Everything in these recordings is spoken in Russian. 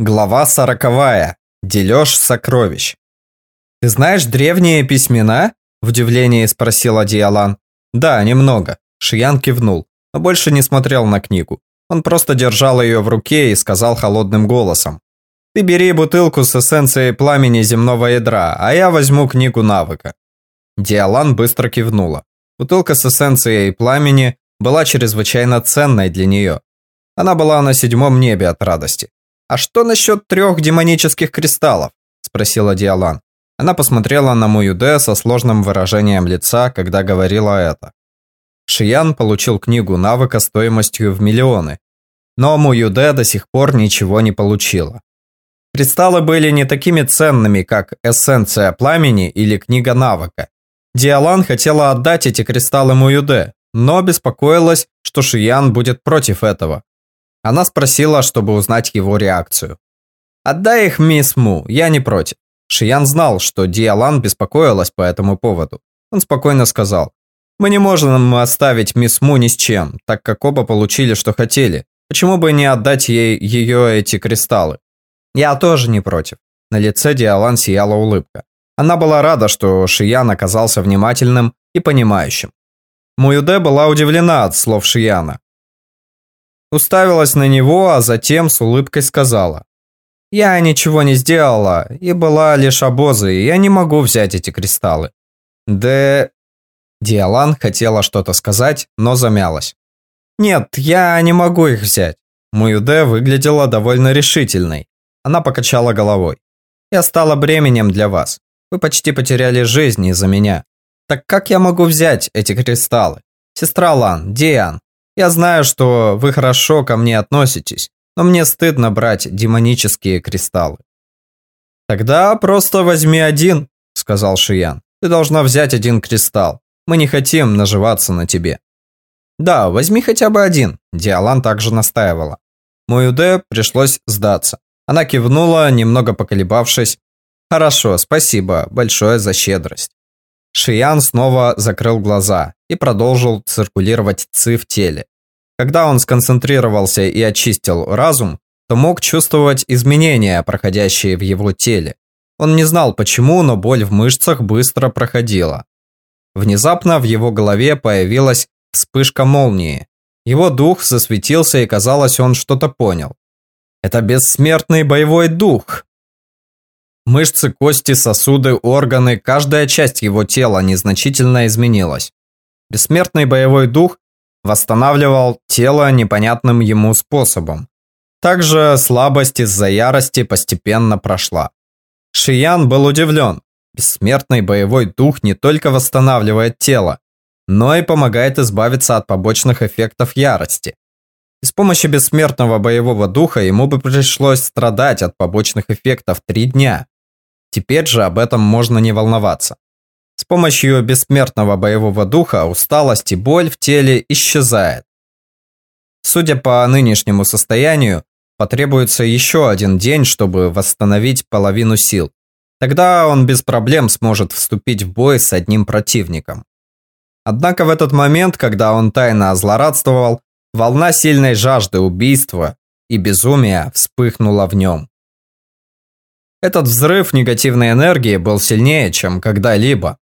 Глава сороковая. Дележ сокровищ. «Ты знаешь древние письмена?» – в удивлении спросил Диалан. «Да, немного». Шиян кивнул, но больше не смотрел на книгу. Он просто держал ее в руке и сказал холодным голосом. «Ты бери бутылку с эссенцией пламени земного ядра, а я возьму книгу навыка». Диалан быстро кивнула. Бутылка с эссенцией пламени была чрезвычайно ценной для нее. Она была на седьмом небе от радости. «А что насчет трех демонических кристаллов?» – спросила Диалан. Она посмотрела на Муюде со сложным выражением лица, когда говорила это. Шиян получил книгу навыка стоимостью в миллионы, но Муюде до сих пор ничего не получила. Кристаллы были не такими ценными, как эссенция пламени или книга навыка. Диалан хотела отдать эти кристаллы Муюде, но беспокоилась, что Шиян будет против этого. Она спросила, чтобы узнать его реакцию. «Отдай их мисс Му, я не против». Шиян знал, что Диалан беспокоилась по этому поводу. Он спокойно сказал, «Мы не можем оставить мисс Му ни с чем, так как оба получили, что хотели. Почему бы не отдать ей ее эти кристаллы?» «Я тоже не против». На лице Диалан сияла улыбка. Она была рада, что Шиян оказался внимательным и понимающим. Муюде была удивлена от слов Шияна. Уставилась на него, а затем с улыбкой сказала. «Я ничего не сделала, и была лишь обозой, я не могу взять эти кристаллы». «Да...» Диалан хотела что-то сказать, но замялась. «Нет, я не могу их взять». Муюде выглядела довольно решительной. Она покачала головой. «Я стала бременем для вас. Вы почти потеряли жизнь из-за меня. Так как я могу взять эти кристаллы? Сестра Лан, Диан, я знаю, что вы хорошо ко мне относитесь, но мне стыдно брать демонические кристаллы. Тогда просто возьми один, сказал Шиян. Ты должна взять один кристалл. Мы не хотим наживаться на тебе. Да, возьми хотя бы один, Диалан также настаивала. Моюде пришлось сдаться. Она кивнула, немного поколебавшись. Хорошо, спасибо большое за щедрость. Шиян снова закрыл глаза и продолжил циркулировать ци в теле. Когда он сконцентрировался и очистил разум, то мог чувствовать изменения, проходящие в его теле. Он не знал почему, но боль в мышцах быстро проходила. Внезапно в его голове появилась вспышка молнии. Его дух засветился и казалось, он что-то понял. Это бессмертный боевой дух. Мышцы, кости, сосуды, органы, каждая часть его тела незначительно изменилась. Бессмертный боевой дух восстанавливал тело непонятным ему способом. Также слабость из-за ярости постепенно прошла. Шиян был удивлен. Бессмертный боевой дух не только восстанавливает тело, но и помогает избавиться от побочных эффектов ярости. И с помощью бессмертного боевого духа ему бы пришлось страдать от побочных эффектов три дня. Теперь же об этом можно не волноваться. С помощью бессмертного боевого духа усталость и боль в теле исчезает. Судя по нынешнему состоянию, потребуется еще один день, чтобы восстановить половину сил. Тогда он без проблем сможет вступить в бой с одним противником. Однако в этот момент, когда он тайно злорадствовал, волна сильной жажды убийства и безумия вспыхнула в нем. Этот взрыв негативной энергии был сильнее, чем когда-либо.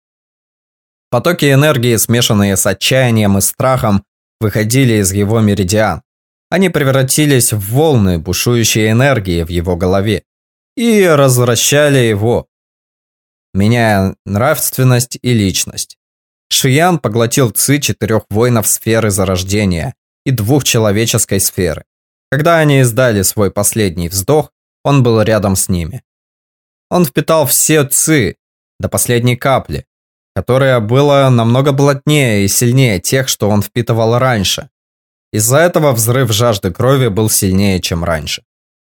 Потоки энергии, смешанные с отчаянием и страхом, выходили из его меридиан. Они превратились в волны бушующей энергии в его голове и развращали его, меняя нравственность и личность. Шиян поглотил ци четырех воинов сферы зарождения и двух человеческой сферы. Когда они издали свой последний вздох, он был рядом с ними. Он впитал все ци до последней капли, которая была намного плотнее и сильнее тех, что он впитывал раньше. Из-за этого взрыв жажды крови был сильнее, чем раньше.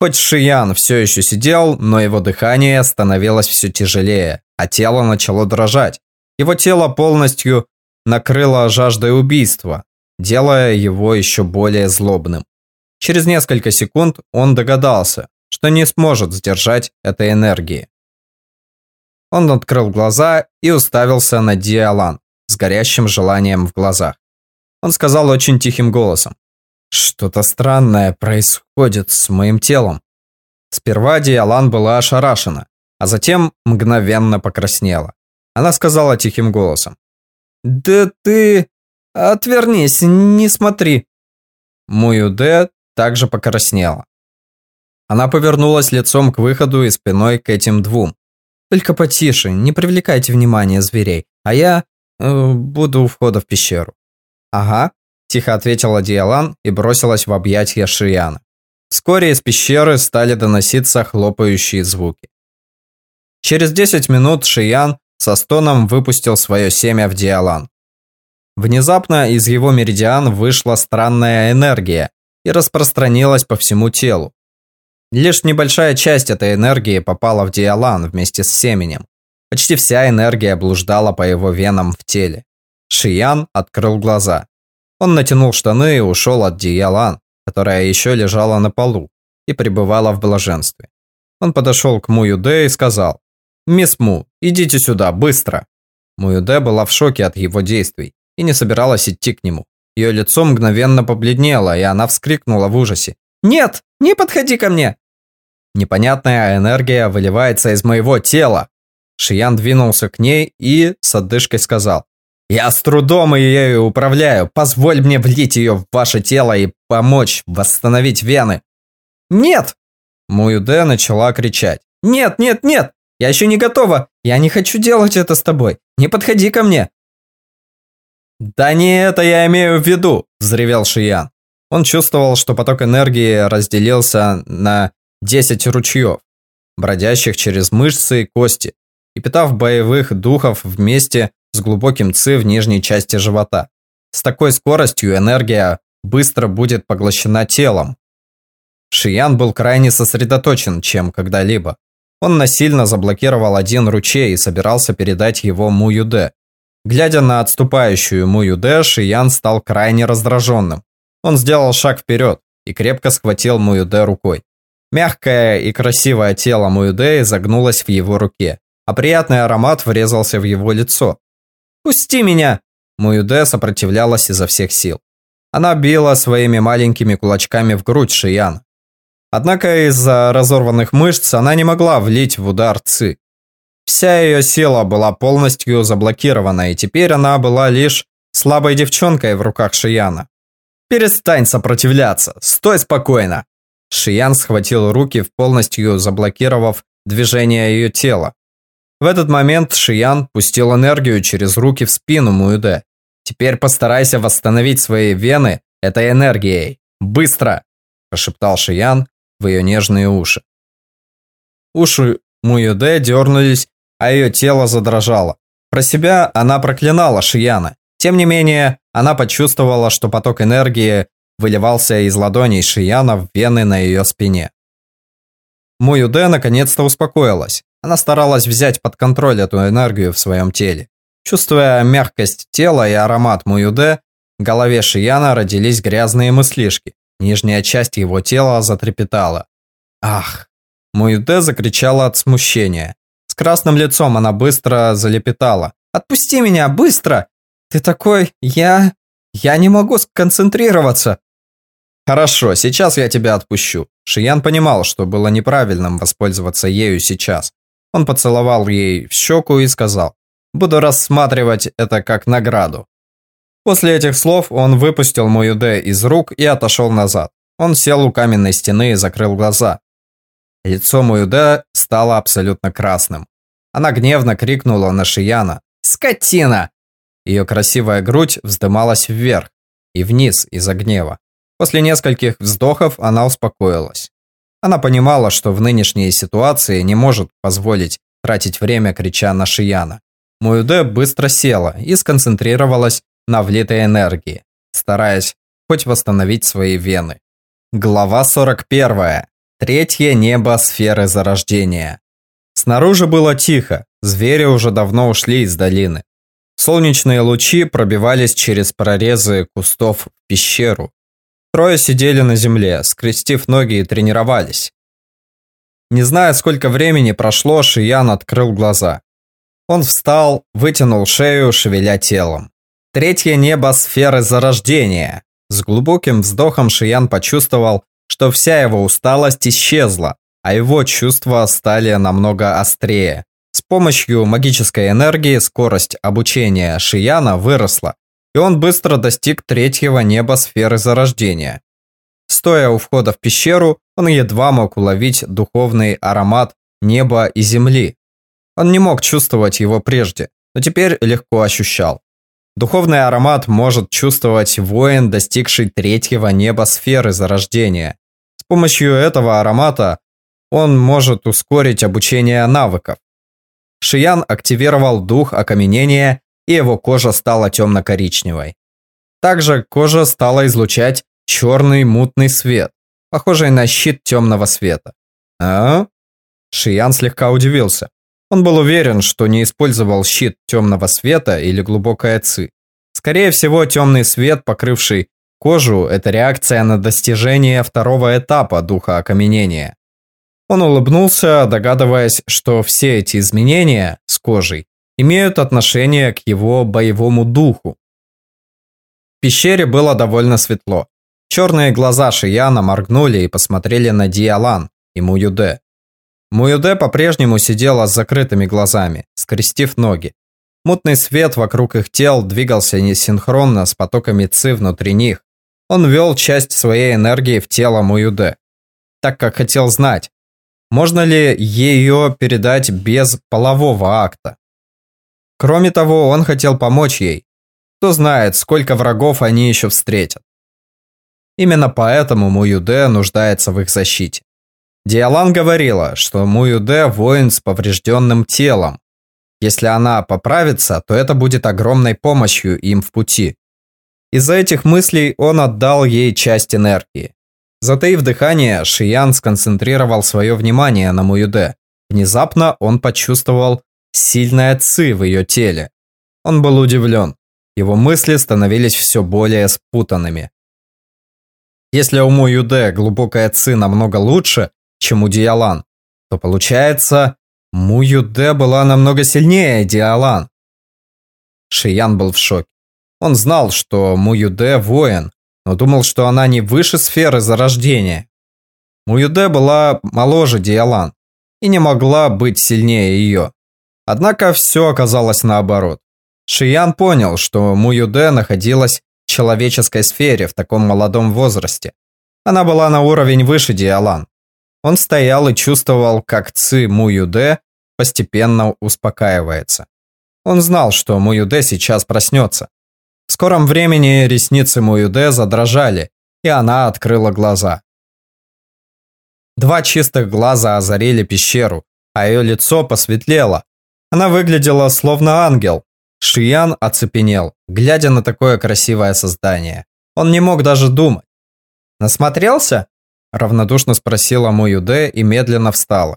Хоть Шиян все еще сидел, но его дыхание становилось все тяжелее, а тело начало дрожать. Его тело полностью накрыло жаждой убийства, делая его еще более злобным. Через несколько секунд он догадался, что не сможет сдержать этой энергии. Он открыл глаза и уставился на Диалан с горящим желанием в глазах. Он сказал очень тихим голосом. «Что-то странное происходит с моим телом». Сперва Диалан была ошарашена, а затем мгновенно покраснела. Она сказала тихим голосом. «Да ты... отвернись, не смотри». Муюде также покраснела. Она повернулась лицом к выходу и спиной к этим двум. «Только потише, не привлекайте внимания зверей, а я э, буду у входа в пещеру». «Ага», – тихо ответила Диалан и бросилась в объятия Шияна. Вскоре из пещеры стали доноситься хлопающие звуки. Через 10 минут Шиян со стоном выпустил свое семя в Диалан. Внезапно из его меридиан вышла странная энергия и распространилась по всему телу. Лишь небольшая часть этой энергии попала в Диалан вместе с семенем. Почти вся энергия блуждала по его венам в теле. Шиян открыл глаза. Он натянул штаны и ушел от Диалан, которая еще лежала на полу и пребывала в блаженстве. Он подошел к Муюде и сказал, «Мисс Му, идите сюда, быстро!» Муюде была в шоке от его действий и не собиралась идти к нему. Ее лицо мгновенно побледнело, и она вскрикнула в ужасе. «Нет, не подходи ко мне!» Непонятная энергия выливается из моего тела. Шиян двинулся к ней и с отдышкой сказал. «Я с трудом ею управляю. Позволь мне влить ее в ваше тело и помочь восстановить вены». «Нет!» Муюде начала кричать. «Нет, нет, нет! Я еще не готова! Я не хочу делать это с тобой! Не подходи ко мне!» «Да не это я имею в виду!» – взревел Шиян. Он чувствовал, что поток энергии разделился на 10 ручьев, бродящих через мышцы и кости, и питав боевых духов вместе с глубоким ци в нижней части живота. С такой скоростью энергия быстро будет поглощена телом. Шиян был крайне сосредоточен, чем когда-либо. Он насильно заблокировал один ручей и собирался передать его Му Юде. Глядя на отступающую Му Юде, Шиян стал крайне раздраженным. Он сделал шаг вперед и крепко схватил Му Юде рукой. Мягкое и красивое тело Му Юде изогнулось в его руке, а приятный аромат врезался в его лицо. «Пусти меня!» Му Юде сопротивлялась изо всех сил. Она била своими маленькими кулачками в грудь Шияна. Однако из-за разорванных мышц она не могла влить в удар Ци. Вся ее сила была полностью заблокирована, и теперь она была лишь слабой девчонкой в руках Шияна. «Перестань сопротивляться! Стой спокойно!» Шиян схватил руки, полностью заблокировав движение ее тела. В этот момент Шиян пустил энергию через руки в спину Муэде. «Теперь постарайся восстановить свои вены этой энергией. Быстро!» – прошептал Шиян, в ее нежные уши. Уши Муюде дернулись, а ее тело задрожало. Про себя она проклинала Шияна. Тем не менее, она почувствовала, что поток энергии выливался из ладоней Шияна в вены на ее спине. Муюде наконец-то успокоилась. Она старалась взять под контроль эту энергию в своем теле. Чувствуя мягкость тела и аромат Муюде, в голове Шияна родились грязные мыслишки. Нижняя часть его тела затрепетала. «Ах!» Муюде закричала от смущения. С красным лицом она быстро залепетала. «Отпусти меня, быстро! Ты такой... я... я не могу сконцентрироваться!» «Хорошо, сейчас я тебя отпущу». Шиян понимал, что было неправильным воспользоваться ею сейчас. Он поцеловал ей в щеку и сказал, «Буду рассматривать это как награду. После этих слов он выпустил Моюде из рук и отошел назад. Он сел у каменной стены и закрыл глаза. Лицо Моюде стало абсолютно красным. Она гневно крикнула на Шияна «Скотина!». Ее красивая грудь вздымалась вверх и вниз из-за гнева. После нескольких вздохов она успокоилась. Она понимала, что в нынешней ситуации не может позволить тратить время, крича на Шияна. Муюде быстро села и сконцентрировалась на влитой энергии, стараясь хоть восстановить свои вены. Глава 41. Третье небо сферы зарождения. Снаружи было тихо, звери уже давно ушли из долины. Солнечные лучи пробивались через прорезы кустов в пещеру. Трое сидели на земле, скрестив ноги и тренировались. Не зная, сколько времени прошло, Шиян открыл глаза. Он встал, вытянул шею, шевеля телом. Третье небо сферы зарождения. С глубоким вздохом Шиян почувствовал, что вся его усталость исчезла, а его чувства стали намного острее. С помощью магической энергии скорость обучения Шияна выросла, и он быстро достиг третьего неба сферы зарождения. Стоя у входа в пещеру, он едва мог уловить духовный аромат неба и земли. Он не мог чувствовать его прежде, но теперь легко ощущал. Духовный аромат может чувствовать воин, достигший третьего неба сферы зарождения. С помощью этого аромата он может ускорить обучение навыков. Шиян активировал дух окаменения, и его кожа стала темно-коричневой. Также кожа стала излучать черный мутный свет, похожий на щит темного света. А? Шиян слегка удивился. Он был уверен, что не использовал щит темного света или глубокая ци. Скорее всего, темный свет, покрывший кожу, это реакция на достижение второго этапа духа окаменения. Он улыбнулся, догадываясь, что все эти изменения с кожей имеют отношение к его боевому духу. В пещере было довольно светло. Черные глаза Шияна моргнули и посмотрели на Диалан и Муюде. Муюде по-прежнему сидела с закрытыми глазами, скрестив ноги. Мутный свет вокруг их тел двигался несинхронно с потоками ци внутри них. Он вел часть своей энергии в тело Муюде, так как хотел знать, можно ли ее передать без полового акта. Кроме того, он хотел помочь ей. Кто знает, сколько врагов они еще встретят. Именно поэтому Муюде нуждается в их защите. Диалан говорила, что Муюде воин с поврежденным телом. Если она поправится, то это будет огромной помощью им в пути. Из-за этих мыслей он отдал ей часть энергии. Затаив дыхание, Шиян сконцентрировал свое внимание на Муюде. Внезапно он почувствовал сильное ци в ее теле. Он был удивлен. Его мысли становились все более спутанными. Если у Муюде глубокая ци намного лучше, чем у Диалан, то получается, Муюде была намного сильнее Диалан. Шиян был в шоке. Он знал, что Муюде воин, но думал, что она не выше сферы зарождения. Муюде была моложе Диалан и не могла быть сильнее ее. Однако все оказалось наоборот. Шиян понял, что Муюде находилась в человеческой сфере в таком молодом возрасте. Она была на уровень выше Диалан. Он стоял и чувствовал, как Ци Муюде постепенно успокаивается. Он знал, что Муюде сейчас проснется. Скором времени ресницы Муюде задрожали, и она открыла глаза. Два чистых глаза озарили пещеру, а ее лицо посветлело. Она выглядела словно ангел. Шиян оцепенел, глядя на такое красивое создание. Он не мог даже думать. Насмотрелся? Равнодушно спросила Муюде и медленно встала.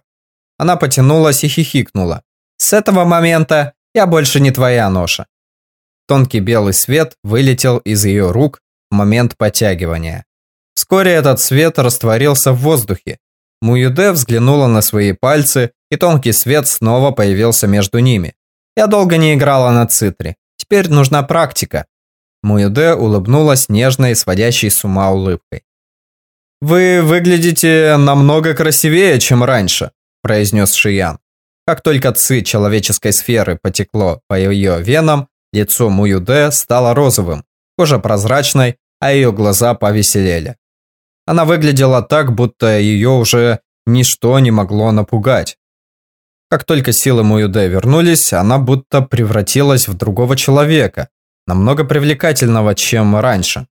Она потянулась и хихикнула. «С этого момента я больше не твоя ноша». Тонкий белый свет вылетел из ее рук в момент потягивания. Вскоре этот свет растворился в воздухе. Муюде взглянула на свои пальцы, и тонкий свет снова появился между ними. Я долго не играла на цитре. Теперь нужна практика. Муюде улыбнулась нежной, сводящей с ума улыбкой. «Вы выглядите намного красивее, чем раньше», – произнес Шиян. Как только ци человеческой сферы потекло по ее венам, лицо Муюде стало розовым, кожа прозрачной, а ее глаза повеселели. Она выглядела так, будто ее уже ничто не могло напугать. Как только силы Муюде вернулись, она будто превратилась в другого человека, намного привлекательного, чем раньше.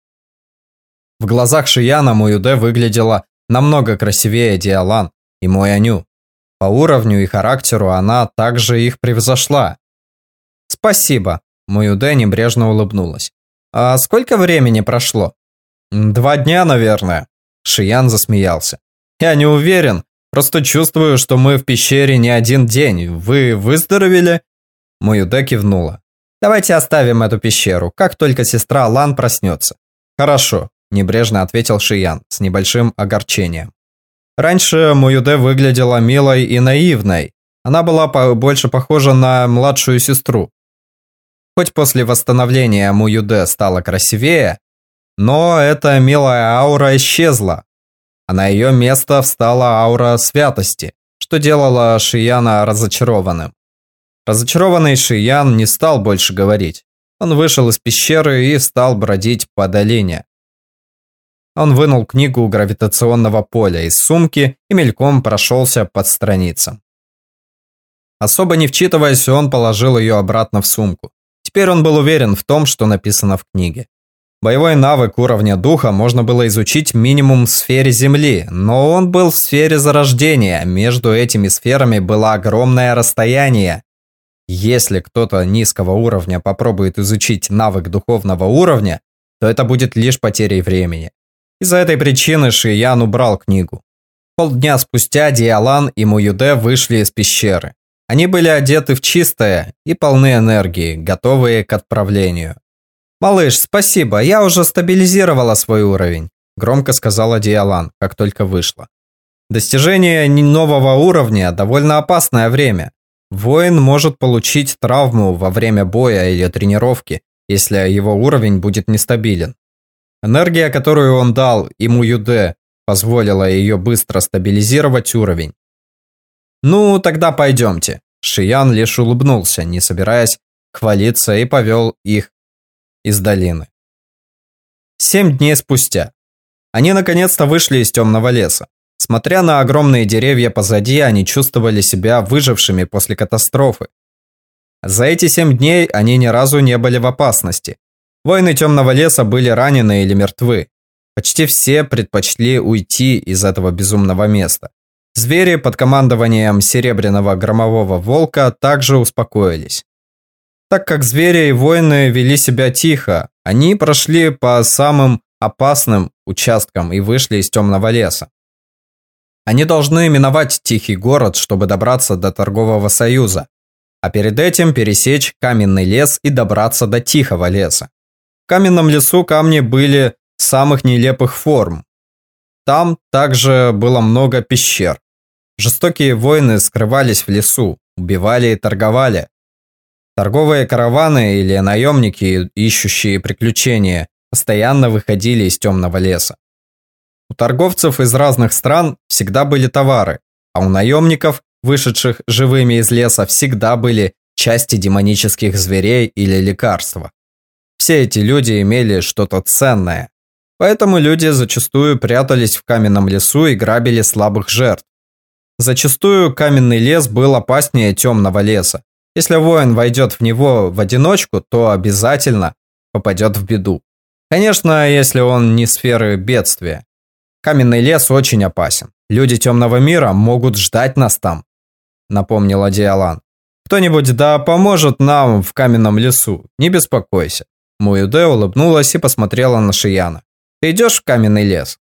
В глазах Шияна Муюде выглядела намного красивее Диалан и Мояню. По уровню и характеру она также их превзошла. «Спасибо», – Муюде небрежно улыбнулась. «А сколько времени прошло?» «Два дня, наверное», – Шиян засмеялся. «Я не уверен, просто чувствую, что мы в пещере не один день. Вы выздоровели?» Муюде кивнула. «Давайте оставим эту пещеру, как только сестра Лан проснется». «Хорошо», Небрежно ответил Шиян с небольшим огорчением. Раньше Муюде выглядела милой и наивной. Она была больше похожа на младшую сестру. Хоть после восстановления Муюде стала красивее, но эта милая аура исчезла. а на ее место встала аура святости, что делало Шияна разочарованным. Разочарованный Шиян не стал больше говорить. Он вышел из пещеры и стал бродить по долине. Он вынул книгу гравитационного поля из сумки и мельком прошелся под страницам. Особо не вчитываясь, он положил ее обратно в сумку. Теперь он был уверен в том, что написано в книге. Боевой навык уровня духа можно было изучить минимум в сфере Земли, но он был в сфере зарождения, между этими сферами было огромное расстояние. Если кто-то низкого уровня попробует изучить навык духовного уровня, то это будет лишь потерей времени. Из-за этой причины Шиян убрал книгу. Полдня спустя Диалан и Муюде вышли из пещеры. Они были одеты в чистое и полны энергии, готовые к отправлению. «Малыш, спасибо, я уже стабилизировала свой уровень», громко сказала Диалан, как только вышла. Достижение нового уровня – довольно опасное время. Воин может получить травму во время боя или тренировки, если его уровень будет нестабилен. Энергия, которую он дал ему Юде, позволила ее быстро стабилизировать уровень. «Ну, тогда пойдемте». Шиян лишь улыбнулся, не собираясь хвалиться, и повел их из долины. Семь дней спустя. Они наконец-то вышли из темного леса. Смотря на огромные деревья позади, они чувствовали себя выжившими после катастрофы. За эти семь дней они ни разу не были в опасности. Воины темного леса были ранены или мертвы. Почти все предпочли уйти из этого безумного места. Звери под командованием серебряного громового волка также успокоились. Так как звери и воины вели себя тихо, они прошли по самым опасным участкам и вышли из темного леса. Они должны миновать тихий город, чтобы добраться до торгового союза, а перед этим пересечь каменный лес и добраться до тихого леса. В каменном лесу камни были самых нелепых форм. Там также было много пещер. Жестокие воины скрывались в лесу, убивали и торговали, Торговые караваны или наемники, ищущие приключения, постоянно выходили из темного леса. У торговцев из разных стран всегда были товары, а у наемников, вышедших живыми из леса, всегда были части демонических зверей или лекарства. Все эти люди имели что-то ценное. Поэтому люди зачастую прятались в каменном лесу и грабили слабых жертв. Зачастую каменный лес был опаснее темного леса, если воин войдет в него в одиночку, то обязательно попадет в беду. Конечно, если он не сферы бедствия. Каменный лес очень опасен. Люди темного мира могут ждать нас там, напомнила Диалан. Кто-нибудь да поможет нам в каменном лесу, не беспокойся. Муюде улыбнулась и посмотрела на Шияна. Ты идешь в каменный лес?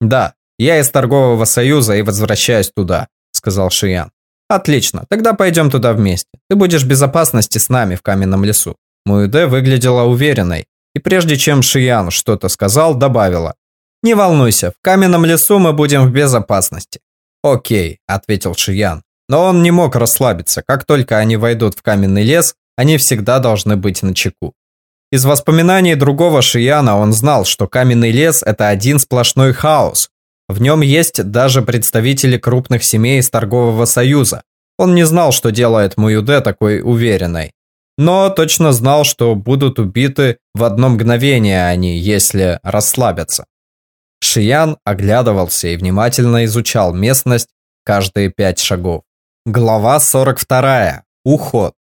Да, я из торгового союза и возвращаюсь туда, сказал Шиян. Отлично, тогда пойдем туда вместе. Ты будешь в безопасности с нами в каменном лесу. Муэде выглядела уверенной, и прежде чем Шиян что-то сказал, добавила. Не волнуйся, в каменном лесу мы будем в безопасности. Окей, ответил Шиян. Но он не мог расслабиться. Как только они войдут в каменный лес, они всегда должны быть на чеку. Из воспоминаний другого Шияна он знал, что каменный лес – это один сплошной хаос, в нем есть даже представители крупных семей из торгового союза. Он не знал, что делает Муюде такой уверенной. Но точно знал, что будут убиты в одно мгновение они, если расслабятся. Шиян оглядывался и внимательно изучал местность каждые пять шагов. Глава 42. Уход.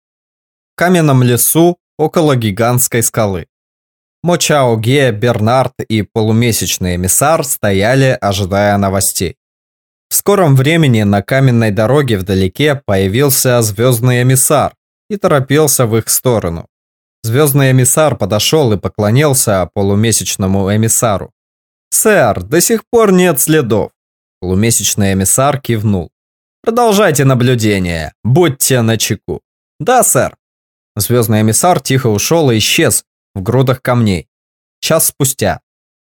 В каменном лесу около гигантской скалы. Мочао Ге, Бернард и полумесячный эмиссар стояли, ожидая новостей. В скором времени на каменной дороге вдалеке появился звездный эмиссар и торопился в их сторону. Звездный эмиссар подошел и поклонился полумесячному эмиссару. «Сэр, до сих пор нет следов». Полумесячный эмиссар кивнул. «Продолжайте наблюдение, будьте начеку». «Да, сэр». Звездный эмиссар тихо ушел и исчез, в грудах камней. Час спустя.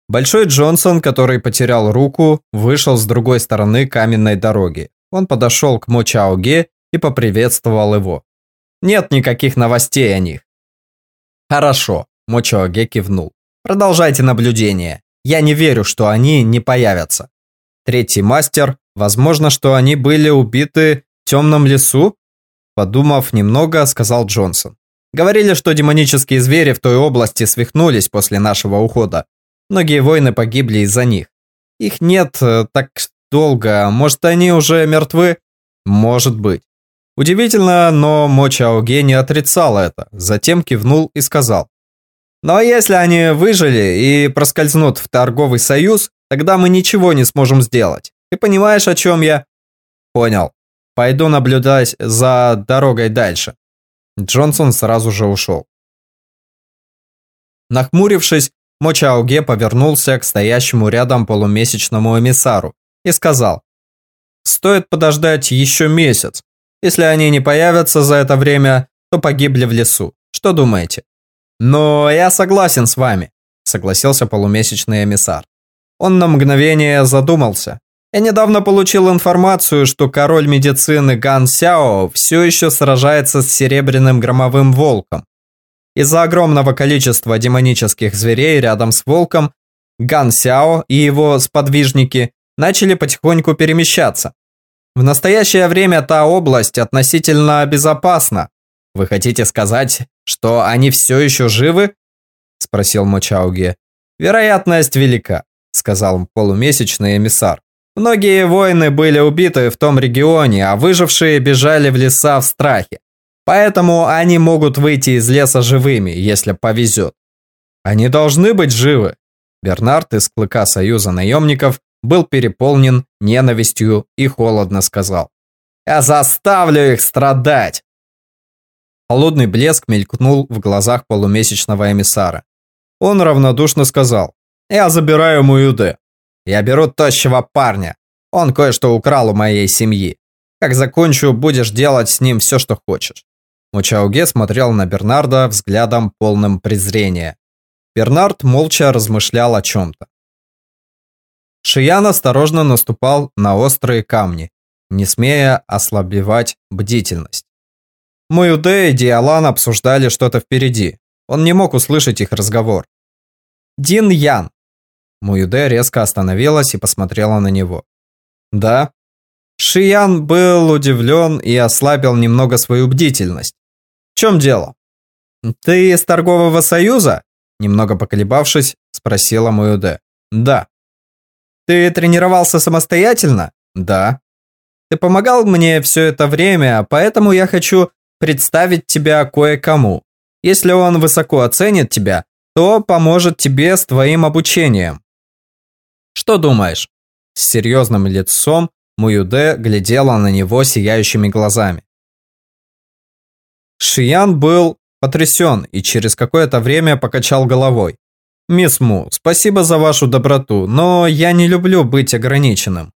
Большой Джонсон, который потерял руку, вышел с другой стороны каменной дороги. Он подошел к Мо Чаоге и поприветствовал его. Нет никаких новостей о них. Хорошо, Мо Чаоге кивнул. Продолжайте наблюдение. Я не верю, что они не появятся. Третий мастер, возможно, что они были убиты в темном лесу? Подумав немного, сказал Джонсон. Говорили, что демонические звери в той области свихнулись после нашего ухода. Многие воины погибли из-за них. Их нет э, так долго, может, они уже мертвы? Может быть. Удивительно, но Мо Чаоге не отрицал это, затем кивнул и сказал. Но если они выжили и проскользнут в торговый союз, тогда мы ничего не сможем сделать. Ты понимаешь, о чем я? Понял. Пойду наблюдать за дорогой дальше. Джонсон сразу же ушел. Нахмурившись, Мо Чаоге повернулся к стоящему рядом полумесячному эмиссару и сказал, «Стоит подождать еще месяц. Если они не появятся за это время, то погибли в лесу. Что думаете?» «Но я согласен с вами», – согласился полумесячный эмиссар. Он на мгновение задумался. «Я недавно получил информацию, что король медицины Ган Сяо все еще сражается с серебряным громовым волком. Из-за огромного количества демонических зверей рядом с волком, Ган Сяо и его сподвижники начали потихоньку перемещаться. В настоящее время та область относительно безопасна, вы хотите сказать, что они все еще живы? Спросил Мочауге. Вероятность велика, сказал полумесячный эмиссар. Многие воины были убиты в том регионе, а выжившие бежали в леса в страхе. Поэтому они могут выйти из леса живыми, если повезет. Они должны быть живы. Бернард из клыка Союза наемников был переполнен ненавистью и холодно сказал. «Я заставлю их страдать!» Холодный блеск мелькнул в глазах полумесячного эмиссара. Он равнодушно сказал, «Я забираю Муюде. Я беру тощего парня. Он кое-что украл у моей семьи. Как закончу, будешь делать с ним все, что хочешь». Мучауге смотрел на Бернарда взглядом полным презрения. Бернард молча размышлял о чем-то. Шиян осторожно наступал на острые камни, не смея ослабевать бдительность. Муюде и Диалан обсуждали что-то впереди. Он не мог услышать их разговор. «Дин Ян!» Муюде резко остановилась и посмотрела на него. «Да?» Шиян был удивлен и ослабил немного свою бдительность. «В чем дело?» «Ты из торгового союза?» Немного поколебавшись, спросила Муюде. «Да». «Ты тренировался самостоятельно?» «Да». «Ты помогал мне все это время, поэтому я хочу представить тебя кое-кому. Если он высоко оценит тебя, то поможет тебе с твоим обучением. Что думаешь? С серьезным лицом Муюде глядела на него сияющими глазами. Шиян был потрясен и через какое-то время покачал головой. «Мисс Му, спасибо за вашу доброту, но я не люблю быть ограниченным».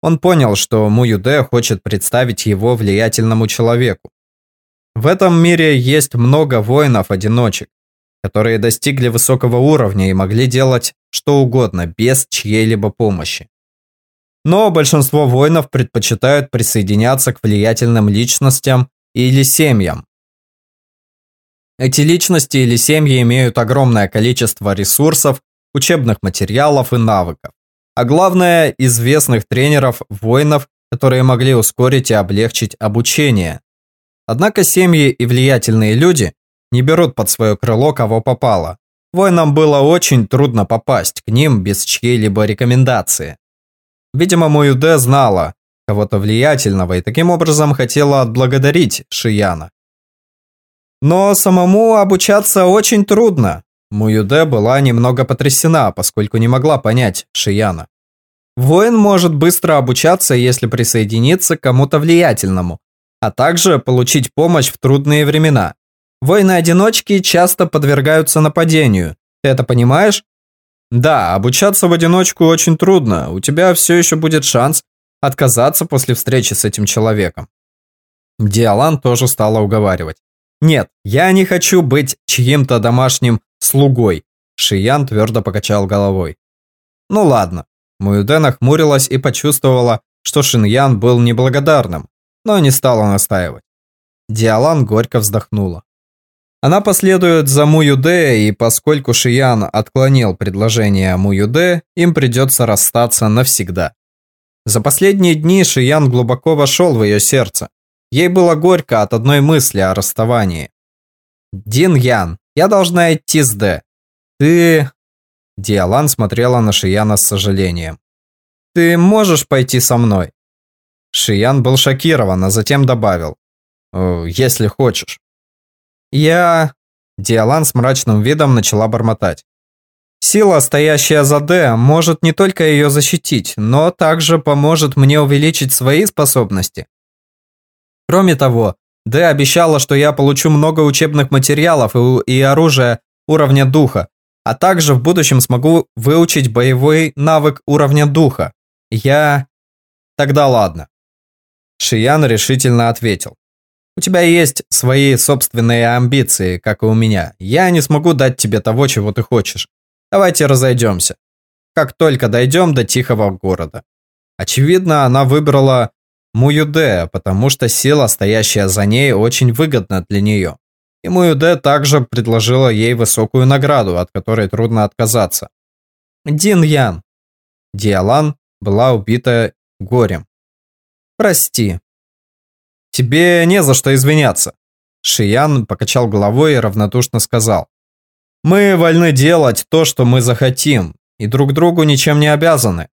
Он понял, что Му Юде хочет представить его влиятельному человеку. В этом мире есть много воинов-одиночек, которые достигли высокого уровня и могли делать что угодно без чьей-либо помощи. Но большинство воинов предпочитают присоединяться к влиятельным личностям или семьям. Эти личности или семьи имеют огромное количество ресурсов, учебных материалов и навыков. А главное, известных тренеров, воинов, которые могли ускорить и облегчить обучение. Однако семьи и влиятельные люди не берут под свое крыло кого попало. Воинам было очень трудно попасть к ним без чьей-либо рекомендации. Видимо, Муюде знала кого-то влиятельного и таким образом хотела отблагодарить Шияна. Но самому обучаться очень трудно. Муюде была немного потрясена, поскольку не могла понять Шияна. Воин может быстро обучаться, если присоединиться к кому-то влиятельному, а также получить помощь в трудные времена. Воины-одиночки часто подвергаются нападению. Ты это понимаешь? Да, обучаться в одиночку очень трудно. У тебя все еще будет шанс отказаться после встречи с этим человеком. Диалан тоже стала уговаривать. Нет, я не хочу быть чьим-то домашним слугой. Шиян твердо покачал головой. Ну ладно. Муюде нахмурилась и почувствовала, что Шиньян был неблагодарным но не стала настаивать. Диалан горько вздохнула. Она последует за Муюде, и поскольку Шиян отклонил предложение Муюде, им придется расстаться навсегда. За последние дни Шиян глубоко вошел в ее сердце. Ей было горько от одной мысли о расставании. «Дин Ян, я должна идти с Д. Ты...» Диалан смотрела на Шияна с сожалением. «Ты можешь пойти со мной?» Шиян был шокирован, а затем добавил. «Если хочешь». «Я...» Диалан с мрачным видом начала бормотать. Сила, стоящая за Д, может не только ее защитить, но также поможет мне увеличить свои способности. Кроме того, Д обещала, что я получу много учебных материалов и, и оружия уровня духа, а также в будущем смогу выучить боевой навык уровня духа. Я... Тогда ладно. Шиян решительно ответил. У тебя есть свои собственные амбиции, как и у меня. Я не смогу дать тебе того, чего ты хочешь. Давайте разойдемся. Как только дойдем до тихого города. Очевидно, она выбрала Муюде, потому что сила, стоящая за ней, очень выгодна для нее. И Муюде также предложила ей высокую награду, от которой трудно отказаться. Дин Ян. Диалан была убита горем. Прости. Тебе не за что извиняться. Шиян покачал головой и равнодушно сказал. Мы вольны делать то, что мы захотим, и друг другу ничем не обязаны.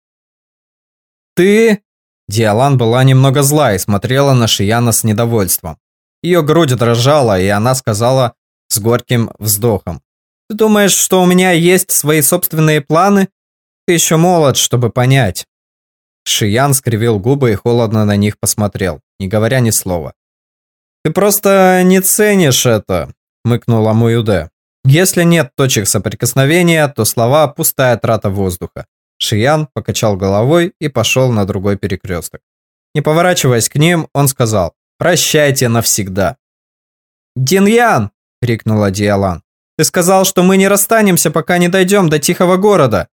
Ты Диалан была немного зла и смотрела на Шияна с недовольством. Ее грудь дрожала, и она сказала с горьким вздохом. «Ты думаешь, что у меня есть свои собственные планы? Ты еще молод, чтобы понять». Шиян скривил губы и холодно на них посмотрел, не говоря ни слова. «Ты просто не ценишь это», — мыкнула Муюде. «Если нет точек соприкосновения, то слова – пустая трата воздуха. Шиян покачал головой и пошел на другой перекресток. Не поворачиваясь к ним, он сказал «Прощайте навсегда». «Диньян!» – крикнула Диалан. «Ты сказал, что мы не расстанемся, пока не дойдем до тихого города!»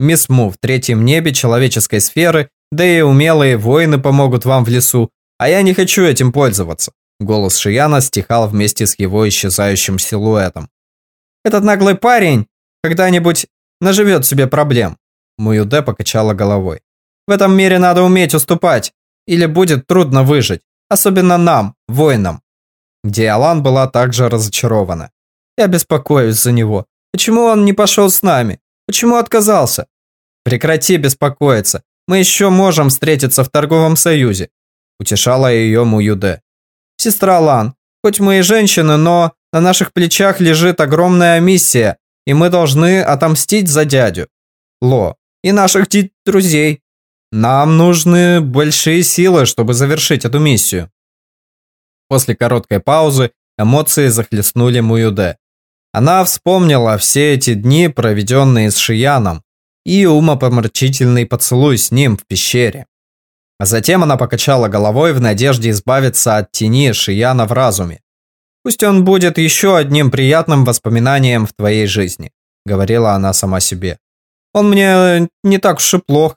Мисс Му в третьем небе человеческой сферы, да и умелые воины помогут вам в лесу, а я не хочу этим пользоваться. Голос Шияна стихал вместе с его исчезающим силуэтом. Этот наглый парень когда-нибудь наживет себе проблем. Муюде покачала головой. В этом мире надо уметь уступать, или будет трудно выжить, особенно нам, воинам. Диалан была также разочарована. Я беспокоюсь за него. Почему он не пошел с нами? Почему отказался? Прекрати беспокоиться. Мы еще можем встретиться в торговом союзе. Утешала ее Муюде. Сестра Лан, хоть мы и женщины, но на наших плечах лежит огромная миссия, и мы должны отомстить за дядю. Ло, и наших друзей. Нам нужны большие силы, чтобы завершить эту миссию. После короткой паузы эмоции захлестнули Муюде. Она вспомнила все эти дни, проведенные с Шияном, и умопомрачительный поцелуй с ним в пещере. А затем она покачала головой в надежде избавиться от тени Шияна в разуме. «Пусть он будет еще одним приятным воспоминанием в твоей жизни», говорила она сама себе. Он мне не так уж и плох.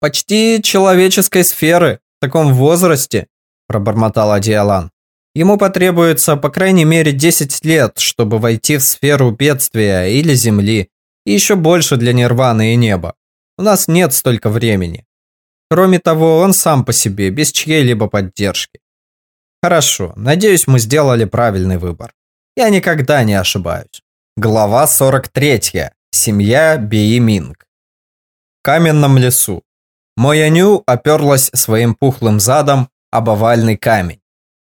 Почти человеческой сферы, в таком возрасте, пробормотал Диалан. Ему потребуется по крайней мере 10 лет, чтобы войти в сферу бедствия или земли, и еще больше для нирваны и неба. У нас нет столько времени. Кроме того, он сам по себе, без чьей-либо поддержки. Хорошо, надеюсь, мы сделали правильный выбор. Я никогда не ошибаюсь. Глава 43. Семья Бииминг. В каменном лесу. Мояню оперлась своим пухлым задом об овальный камень.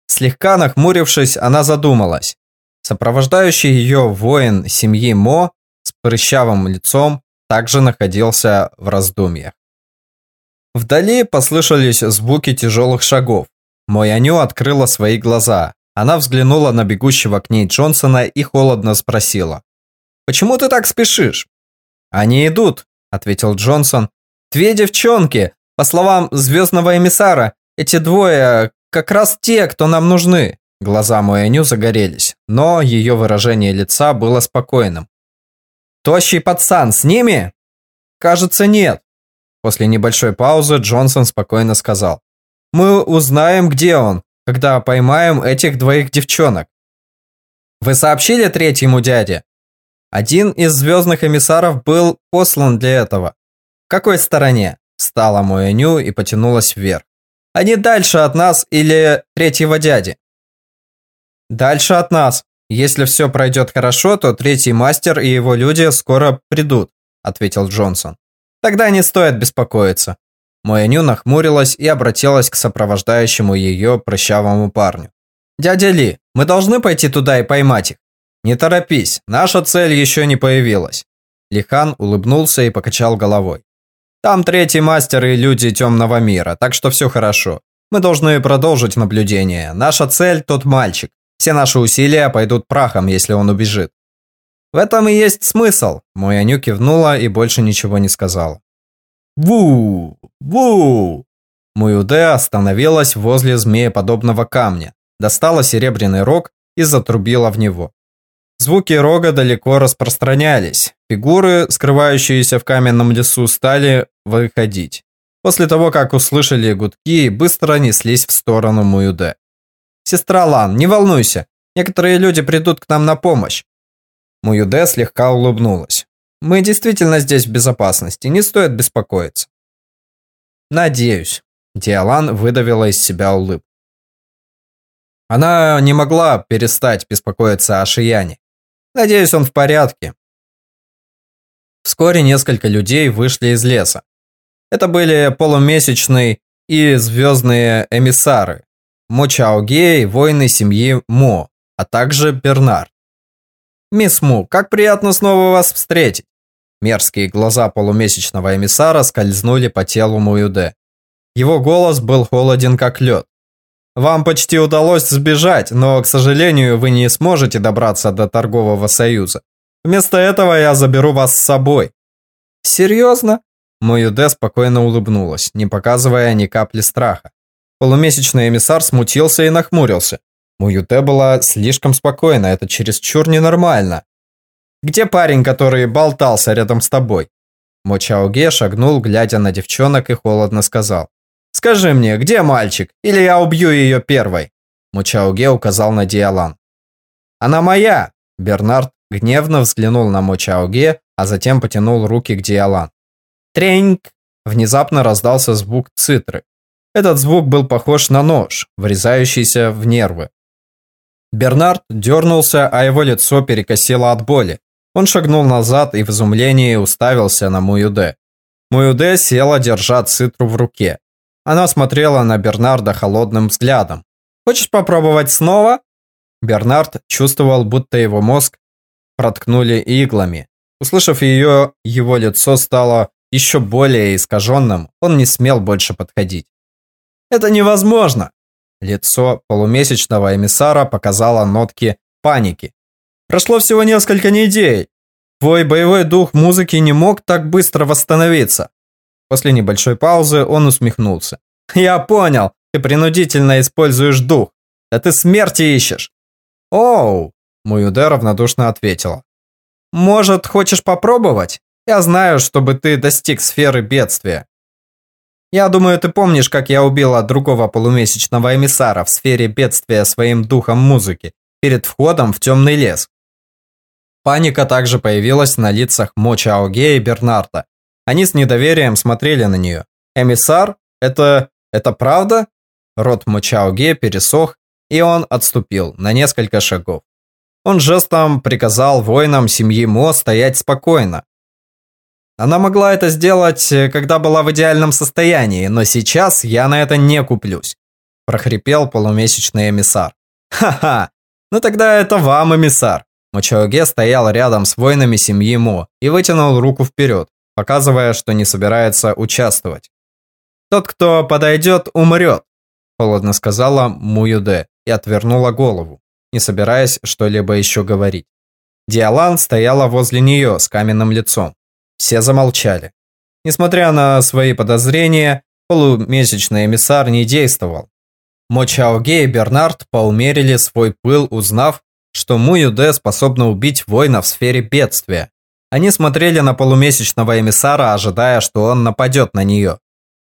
Слегка нахмурившись, она задумалась. Сопровождающий ее воин семьи Мо с прыщавым лицом также находился в раздумьях. Вдали послышались звуки тяжелых шагов. Мояню открыла свои глаза. Она взглянула на бегущего к ней Джонсона и холодно спросила. Почему ты так спешишь?» «Они идут», — ответил Джонсон. «Две девчонки. По словам звездного эмиссара, эти двое как раз те, кто нам нужны». Глаза Муэню загорелись, но ее выражение лица было спокойным. «Тощий пацан с ними?» «Кажется, нет». После небольшой паузы Джонсон спокойно сказал. «Мы узнаем, где он, когда поймаем этих двоих девчонок». «Вы сообщили третьему дяде?» Один из звездных эмиссаров был послан для этого. В какой стороне? Встала Муэню и потянулась вверх. Они дальше от нас или третьего дяди? Дальше от нас. Если все пройдет хорошо, то третий мастер и его люди скоро придут, ответил Джонсон. Тогда не стоит беспокоиться. Мояню нахмурилась и обратилась к сопровождающему ее прыщавому парню. «Дядя Ли, мы должны пойти туда и поймать их?» «Не торопись, наша цель еще не появилась». Лихан улыбнулся и покачал головой. «Там третий мастер и люди темного мира, так что все хорошо. Мы должны продолжить наблюдение. Наша цель – тот мальчик. Все наши усилия пойдут прахом, если он убежит». «В этом и есть смысл», – Мояню кивнула и больше ничего не сказала. «Ву! Ву!» Муюде остановилась возле змееподобного камня, достала серебряный рог и затрубила в него. Звуки рога далеко распространялись. Фигуры, скрывающиеся в каменном лесу, стали выходить. После того, как услышали гудки, быстро неслись в сторону Муюде. «Сестра Лан, не волнуйся, некоторые люди придут к нам на помощь». Муюде слегка улыбнулась. «Мы действительно здесь в безопасности, не стоит беспокоиться». «Надеюсь», – Диалан выдавила из себя улыбку. Она не могла перестать беспокоиться о Шияне. Надеюсь, он в порядке. Вскоре несколько людей вышли из леса. Это были полумесячный и звездные эмиссары, Мо Чаоге и воины семьи Мо, а также Бернард. «Мисс Му, как приятно снова вас встретить!» Мерзкие глаза полумесячного эмиссара скользнули по телу Муюде. Его голос был холоден как лед. Вам почти удалось сбежать, но, к сожалению, вы не сможете добраться до торгового союза. Вместо этого я заберу вас с собой. Серьезно? Моюде спокойно улыбнулась, не показывая ни капли страха. Полумесячный эмиссар смутился и нахмурился. Муюте была слишком спокойна, это чересчур ненормально. «Где парень, который болтался рядом с тобой?» Мочауге шагнул, глядя на девчонок, и холодно сказал. Скажи мне, где мальчик? Или я убью ее первой?» Мучауге указал на Диалан. «Она моя!» Бернард гневно взглянул на Мучауге, а затем потянул руки к Диалан. Треньк! Внезапно раздался звук цитры. Этот звук был похож на нож, врезающийся в нервы. Бернард дернулся, а его лицо перекосило от боли. Он шагнул назад и в изумлении уставился на Муюде. Муюде села, держа цитру в руке. Она смотрела на Бернарда холодным взглядом. «Хочешь попробовать снова?» Бернард чувствовал, будто его мозг проткнули иглами. Услышав ее, его лицо стало еще более искаженным, он не смел больше подходить. «Это невозможно!» Лицо полумесячного эмиссара показало нотки паники. «Прошло всего несколько недель. Твой боевой дух музыки не мог так быстро восстановиться. После небольшой паузы он усмехнулся. «Я понял, ты принудительно используешь дух. Да ты смерти ищешь». «Оу», Муюде равнодушно ответила. «Может, хочешь попробовать? Я знаю, чтобы ты достиг сферы бедствия». «Я думаю, ты помнишь, как я убила другого полумесячного эмиссара в сфере бедствия своим духом музыки перед входом в темный лес». Паника также появилась на лицах Мо Чаоге и Бернарда, они с недоверием смотрели на нее. «Эмиссар? Это... это правда?» Рот Мучауге пересох, и он отступил на несколько шагов. Он жестом приказал воинам семьи Мо стоять спокойно. Она могла это сделать, когда была в идеальном состоянии, но сейчас я на это не куплюсь, прохрипел полумесячный эмиссар. Ха-ха, ну тогда это вам, эмиссар. Мочаоге стоял рядом с воинами семьи Мо и вытянул руку вперед показывая, что не собирается участвовать. «Тот, кто подойдет, умрет», – холодно сказала Муюде и отвернула голову, не собираясь что-либо еще говорить. Диалан стояла возле нее с каменным лицом. Все замолчали. Несмотря на свои подозрения, полумесячный эмиссар не действовал. Мочаоге и Бернард поумерили свой пыл, узнав, что Муюде способна убить воина в сфере бедствия. Они смотрели на полумесячного эмиссара, ожидая, что он нападет на нее.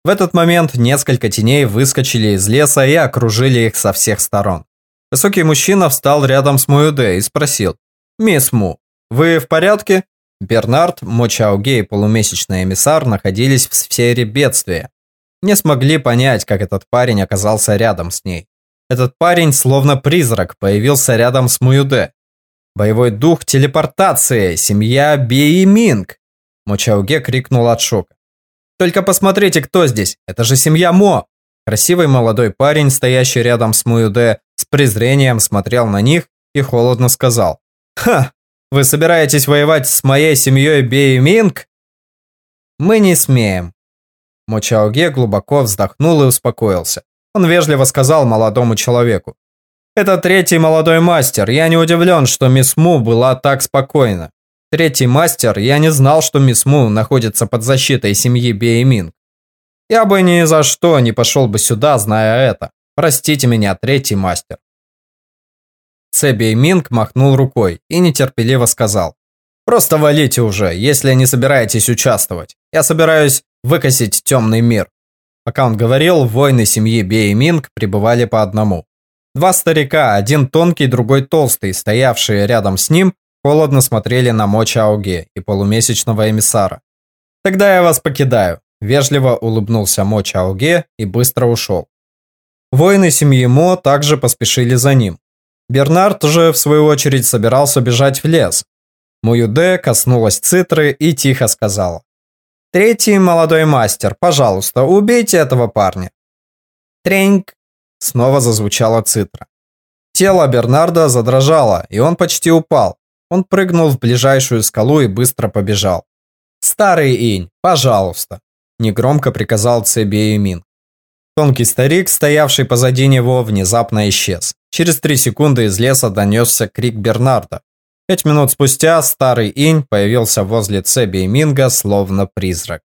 В этот момент несколько теней выскочили из леса и окружили их со всех сторон. Высокий мужчина встал рядом с Муюде и спросил. «Мисс Му, вы в порядке?» Бернард, Мочауге и полумесячный эмиссар находились в сфере бедствия. Не смогли понять, как этот парень оказался рядом с ней. Этот парень, словно призрак, появился рядом с Муюде. Боевой дух телепортации, семья Би и Минг. Мочауге крикнул от шока. Только посмотрите, кто здесь. Это же семья Мо. Красивый молодой парень, стоящий рядом с Муюде, с презрением смотрел на них и холодно сказал. «Ха! Вы собираетесь воевать с моей семьей Би и Минг?» «Мы не смеем». Мочауге глубоко вздохнул и успокоился. Он вежливо сказал молодому человеку. «Это третий молодой мастер. Я не удивлен, что мисс Му была так спокойна. Третий мастер, я не знал, что мисс Му находится под защитой семьи Бейминг. Я бы ни за что не пошел бы сюда, зная это. Простите меня, третий мастер». Цэ Бейминг махнул рукой и нетерпеливо сказал. «Просто валите уже, если не собираетесь участвовать. Я собираюсь выкосить темный мир». Пока он говорил, воины семьи Бей Минг прибывали по одному. Два старика, один тонкий, другой толстый, стоявшие рядом с ним, холодно смотрели на Мо Чаоге и полумесячного эмиссара. «Тогда я вас покидаю», – вежливо улыбнулся Мо Чаоге и быстро ушел. Воины семьи Мо также поспешили за ним. Бернард же, в свою очередь, собирался бежать в лес. Муюде коснулась цитры и тихо сказала. Третий молодой мастер, пожалуйста, убейте этого парня. Треньк. Снова зазвучала цитра. Тело Бернарда задрожало, и он почти упал. Он прыгнул в ближайшую скалу и быстро побежал. «Старый инь, пожалуйста!» Негромко приказал Цебе Мин. Тонкий старик, стоявший позади него, внезапно исчез. Через три секунды из леса донесся крик Бернарда. Пять минут спустя старый инь появился возле Цеби Минга, словно призрак.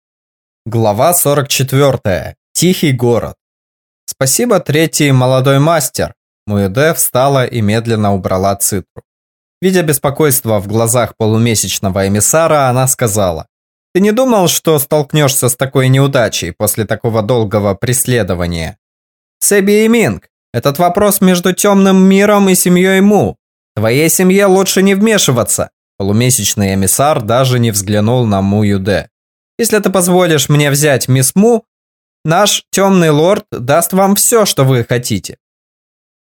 Глава 44. Тихий город. Спасибо, третий молодой мастер. Муэде встала и медленно убрала цитру. Видя беспокойство в глазах полумесячного эмиссара, она сказала, «Ты не думал, что столкнешься с такой неудачей после такого долгого преследования?» Цеби и Минг, этот вопрос между темным миром и семьей Му. Твоей семье лучше не вмешиваться. Полумесячный эмиссар даже не взглянул на Му Юде. Если ты позволишь мне взять мисс Му, наш темный лорд даст вам все, что вы хотите.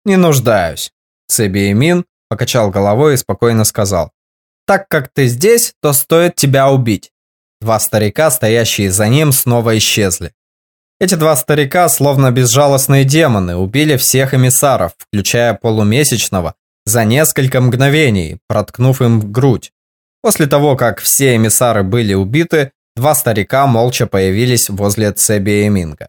Не нуждаюсь. Цебиемин покачал головой и спокойно сказал. Так как ты здесь, то стоит тебя убить. Два старика, стоящие за ним, снова исчезли. Эти два старика, словно безжалостные демоны, убили всех эмиссаров, включая полумесячного, за несколько мгновений, проткнув им в грудь. После того, как все эмиссары были убиты, два старика молча появились возле Цеби Минга.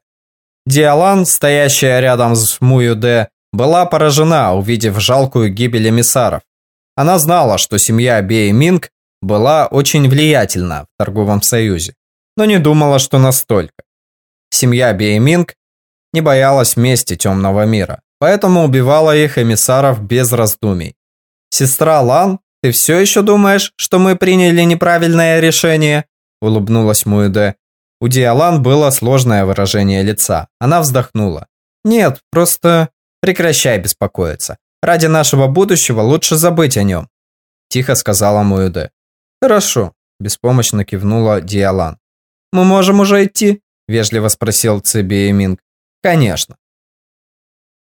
Диалан, стоящая рядом с Муюде, была поражена, увидев жалкую гибель эмиссаров. Она знала, что семья Бей Минг была очень влиятельна в торговом союзе, но не думала, что настолько. Семья Бей Минг не боялась мести темного мира поэтому убивала их эмиссаров без раздумий. «Сестра Лан, ты все еще думаешь, что мы приняли неправильное решение?» улыбнулась Муэде. У Диалан было сложное выражение лица. Она вздохнула. «Нет, просто прекращай беспокоиться. Ради нашего будущего лучше забыть о нем», тихо сказала Муэде. «Хорошо», беспомощно кивнула Диалан. «Мы можем уже идти?» вежливо спросил Циби Минг. «Конечно».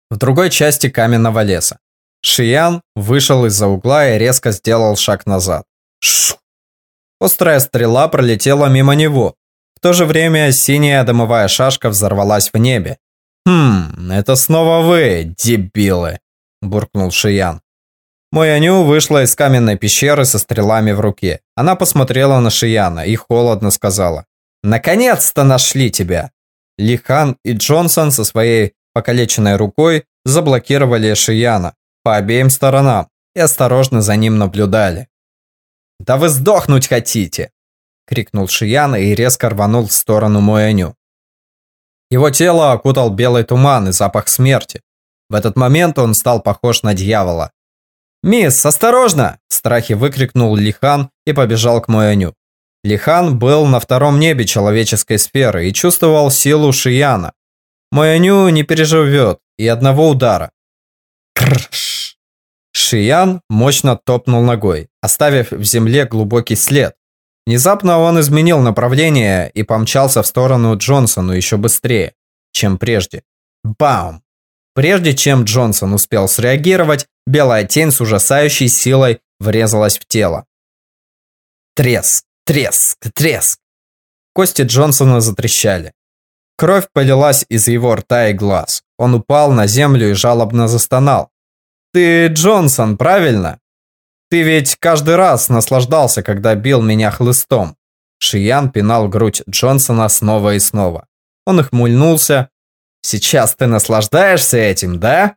В другой части каменного леса. Шиян вышел из-за угла и резко сделал шаг назад. Шу! Острая стрела пролетела мимо него. В то же время синяя дымовая шашка взорвалась в небе. «Хм, это снова вы, дебилы!» – буркнул Шиян. Мояню вышла из каменной пещеры со стрелами в руке. Она посмотрела на Шияна и холодно сказала. «Наконец-то нашли тебя!» Лихан и Джонсон со своей покалеченной рукой заблокировали Шияна по обеим сторонам и осторожно за ним наблюдали. «Да вы сдохнуть хотите!» – крикнул Шиян и резко рванул в сторону Моэню. Его тело окутал белый туман и запах смерти. В этот момент он стал похож на дьявола. «Мисс, осторожно!» – в страхе выкрикнул Лихан и побежал к Моэню. Лихан был на втором небе человеческой сферы и чувствовал силу Шияна, мой Аню не переживет и одного удара. Крш! Шиян мощно топнул ногой, оставив в земле глубокий след. Внезапно он изменил направление и помчался в сторону Джонсону еще быстрее, чем прежде. Бам! Прежде чем Джонсон успел среагировать, белая тень с ужасающей силой врезалась в тело. Треск, треск, треск. Кости Джонсона затрещали. Кровь полилась из его рта и глаз. Он упал на землю и жалобно застонал. «Ты Джонсон, правильно? Ты ведь каждый раз наслаждался, когда бил меня хлыстом». Шиян пинал грудь Джонсона снова и снова. Он ухмыльнулся. «Сейчас ты наслаждаешься этим, да?»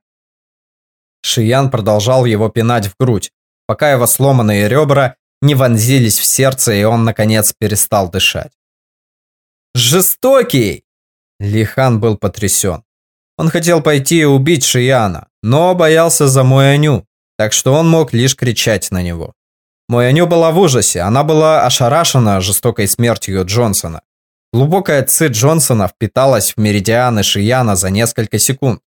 Шиян продолжал его пинать в грудь, пока его сломанные ребра не вонзились в сердце, и он, наконец, перестал дышать. «Жестокий!» Лихан был потрясен. Он хотел пойти и убить Шияна, но боялся за Мояню, так что он мог лишь кричать на него. Мояню была в ужасе, она была ошарашена жестокой смертью Джонсона. Глубокая ци Джонсона впиталась в меридианы Шияна за несколько секунд.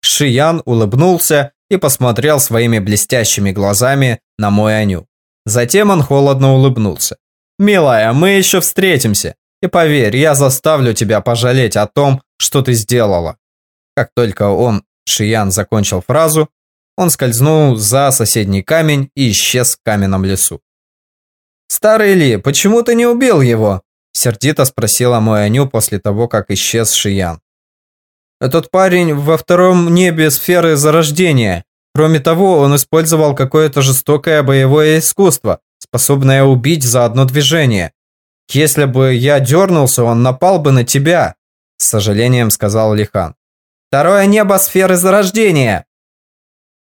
Шиян улыбнулся и посмотрел своими блестящими глазами на Мояню. Затем он холодно улыбнулся. «Милая, мы еще встретимся. И поверь, я заставлю тебя пожалеть о том, что ты сделала. Как только он, Шиян, закончил фразу, он скользнул за соседний камень и исчез в каменном лесу. «Старый Ли, почему ты не убил его?» Сердито спросила мой Аню после того, как исчез Шиян. «Этот парень во втором небе сферы зарождения. Кроме того, он использовал какое-то жестокое боевое искусство, способное убить за одно движение. Если бы я дернулся, он напал бы на тебя, с сожалением сказал Лихан. Второе небо сферы зарождения.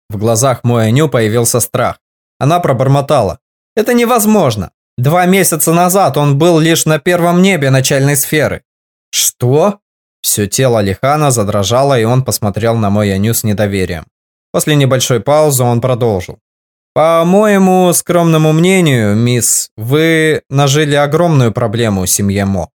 В глазах Моэню появился страх. Она пробормотала. Это невозможно. Два месяца назад он был лишь на первом небе начальной сферы. Что? Все тело Лихана задрожало, и он посмотрел на Моэню с недоверием. После небольшой паузы он продолжил. По моему скромному мнению, мисс, вы нажили огромную проблему семье Мо.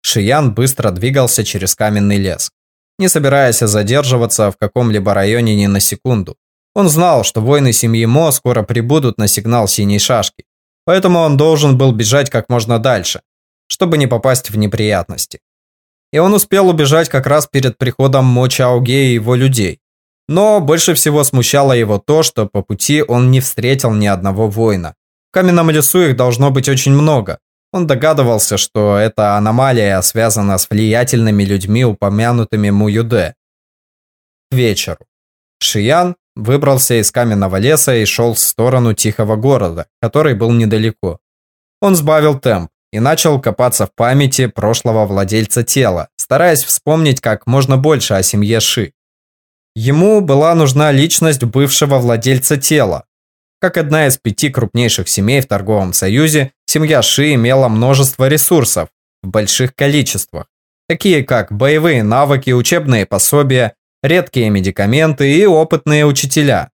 Шиян быстро двигался через каменный лес, не собираясь задерживаться в каком-либо районе ни на секунду. Он знал, что воины семьи Мо скоро прибудут на сигнал синей шашки, поэтому он должен был бежать как можно дальше, чтобы не попасть в неприятности. И он успел убежать как раз перед приходом Мо Чаоге и его людей. Но больше всего смущало его то, что по пути он не встретил ни одного воина. В каменном лесу их должно быть очень много. Он догадывался, что эта аномалия связана с влиятельными людьми, упомянутыми Муюде. К вечеру. Шиян выбрался из каменного леса и шел в сторону тихого города, который был недалеко. Он сбавил темп и начал копаться в памяти прошлого владельца тела, стараясь вспомнить как можно больше о семье Ши. Ему была нужна личность бывшего владельца тела. Как одна из пяти крупнейших семей в торговом союзе, семья Ши имела множество ресурсов в больших количествах, такие как боевые навыки, учебные пособия, редкие медикаменты и опытные учителя.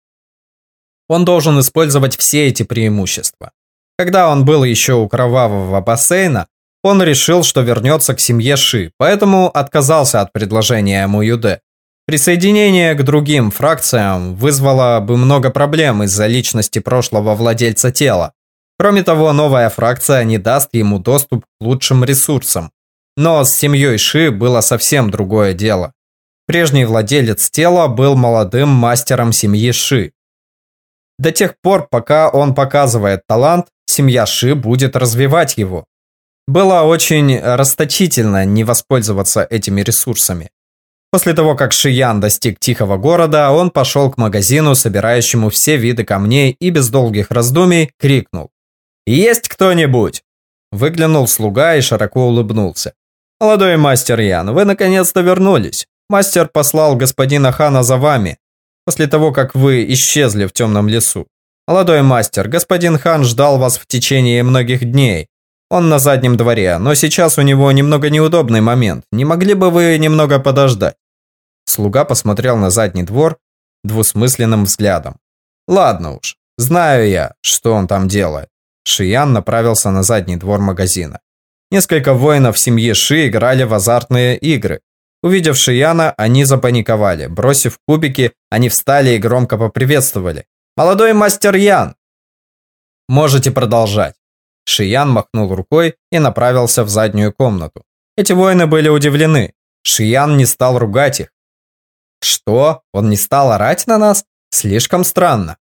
Он должен использовать все эти преимущества. Когда он был еще у кровавого бассейна, он решил, что вернется к семье Ши, поэтому отказался от предложения Муюде. Присоединение к другим фракциям вызвало бы много проблем из-за личности прошлого владельца тела. Кроме того, новая фракция не даст ему доступ к лучшим ресурсам. Но с семьей Ши было совсем другое дело. Прежний владелец тела был молодым мастером семьи Ши. До тех пор, пока он показывает талант, семья Ши будет развивать его. Было очень расточительно не воспользоваться этими ресурсами. После того, как Шиян достиг тихого города, он пошел к магазину, собирающему все виды камней, и без долгих раздумий крикнул. «Есть кто-нибудь?» Выглянул слуга и широко улыбнулся. «Молодой мастер Ян, вы наконец-то вернулись. Мастер послал господина Хана за вами, после того, как вы исчезли в темном лесу. Молодой мастер, господин Хан ждал вас в течение многих дней. Он на заднем дворе, но сейчас у него немного неудобный момент. Не могли бы вы немного подождать?» Слуга посмотрел на задний двор двусмысленным взглядом. «Ладно уж, знаю я, что он там делает». Шиян направился на задний двор магазина. Несколько воинов семьи Ши играли в азартные игры. Увидев Шияна, они запаниковали. Бросив кубики, они встали и громко поприветствовали. «Молодой мастер Ян!» «Можете продолжать». Шиян махнул рукой и направился в заднюю комнату. Эти воины были удивлены. Шиян не стал ругать их. Что? Он не стал орать на нас? Слишком странно.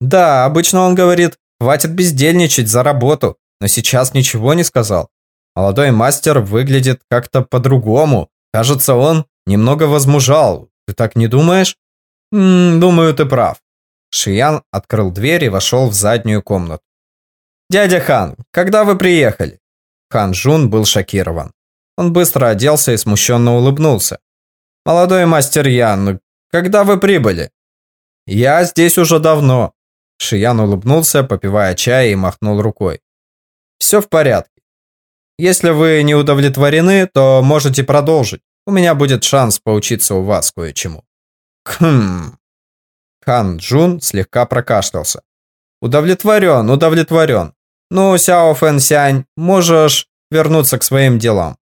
Да, обычно он говорит, хватит бездельничать за работу, но сейчас ничего не сказал. Молодой мастер выглядит как-то по-другому. Кажется, он немного возмужал. Ты так не думаешь? М -м, думаю, ты прав. Шиян открыл дверь и вошел в заднюю комнату. «Дядя Хан, когда вы приехали?» Хан Жун был шокирован. Он быстро оделся и смущенно улыбнулся. «Молодой мастер Ян, когда вы прибыли?» «Я здесь уже давно». Шиян улыбнулся, попивая чай и махнул рукой. «Все в порядке. Если вы не удовлетворены, то можете продолжить. У меня будет шанс поучиться у вас кое-чему». «Хм...» Хан Джун слегка прокашлялся. «Удовлетворен, удовлетворен. Ну, Сяо Фэн Сянь, можешь вернуться к своим делам».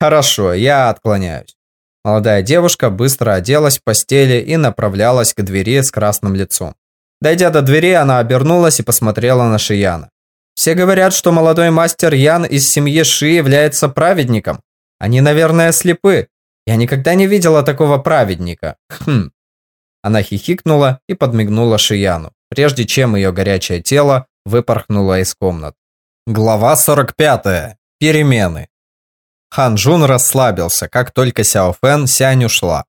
«Хорошо, я отклоняюсь». Молодая девушка быстро оделась в постели и направлялась к двери с красным лицом. Дойдя до двери, она обернулась и посмотрела на Шияна. «Все говорят, что молодой мастер Ян из семьи Ши является праведником. Они, наверное, слепы. Я никогда не видела такого праведника. Хм». Она хихикнула и подмигнула Шияну, прежде чем ее горячее тело выпорхнуло из комнат. Глава 45. Перемены. Хан Джун расслабился, как только Сяо Фэн Сянь ушла.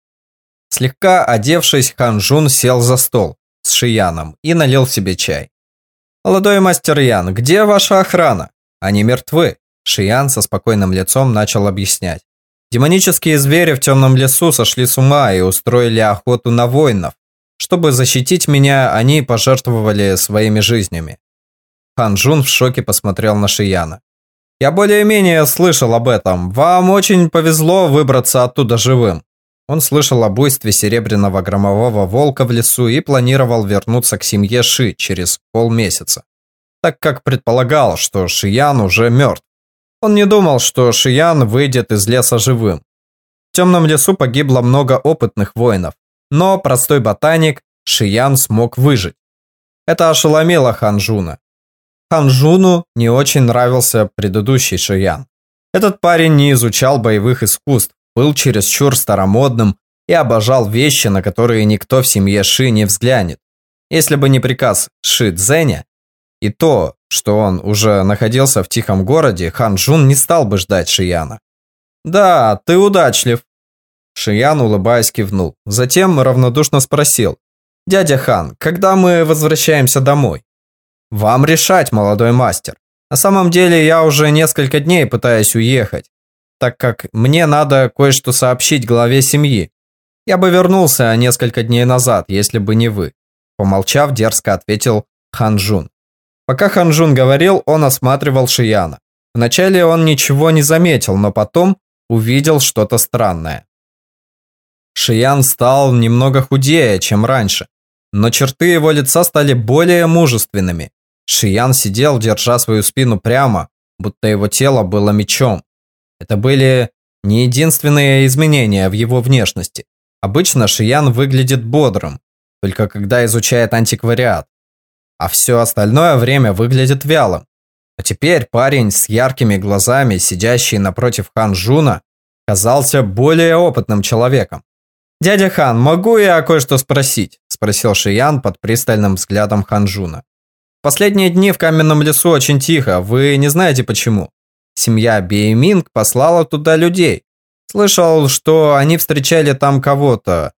Слегка одевшись, Хан Джун сел за стол с Шияном и налил себе чай. «Молодой мастер Ян, где ваша охрана? Они мертвы», Шиян со спокойным лицом начал объяснять. Демонические звери в темном лесу сошли с ума и устроили охоту на воинов. Чтобы защитить меня, они пожертвовали своими жизнями. Хан Джун в шоке посмотрел на Шияна. Я более-менее слышал об этом. Вам очень повезло выбраться оттуда живым. Он слышал об буйстве серебряного громового волка в лесу и планировал вернуться к семье Ши через полмесяца, так как предполагал, что Шиян уже мертв. Он не думал, что Шиян выйдет из леса живым. В темном лесу погибло много опытных воинов, но простой ботаник Шиян смог выжить. Это ошеломило Ханжуна. Ханжуну не очень нравился предыдущий Шиян. Этот парень не изучал боевых искусств, был чересчур старомодным и обожал вещи, на которые никто в семье Ши не взглянет. Если бы не приказ Ши Цзэня, и то, что он уже находился в тихом городе, Хан Джун не стал бы ждать Шияна. «Да, ты удачлив». Шиян, улыбаясь, кивнул. Затем равнодушно спросил. «Дядя Хан, когда мы возвращаемся домой?» Вам решать, молодой мастер. На самом деле я уже несколько дней пытаюсь уехать, так как мне надо кое-что сообщить главе семьи. Я бы вернулся несколько дней назад, если бы не вы. Помолчав, дерзко ответил Ханжун. Пока Ханжун говорил, он осматривал Шияна. Вначале он ничего не заметил, но потом увидел что-то странное. Шиян стал немного худее, чем раньше, но черты его лица стали более мужественными. Шиян сидел, держа свою спину прямо, будто его тело было мечом. Это были не единственные изменения в его внешности. Обычно Шиян выглядит бодрым, только когда изучает антиквариат. А все остальное время выглядит вялым. А теперь парень с яркими глазами, сидящий напротив Хан Жуна, казался более опытным человеком. «Дядя Хан, могу я кое-что спросить?» – спросил Шиян под пристальным взглядом Хан Жуна. Последние дни в каменном лесу очень тихо, вы не знаете почему. Семья Бейминг послала туда людей. Слышал, что они встречали там кого-то.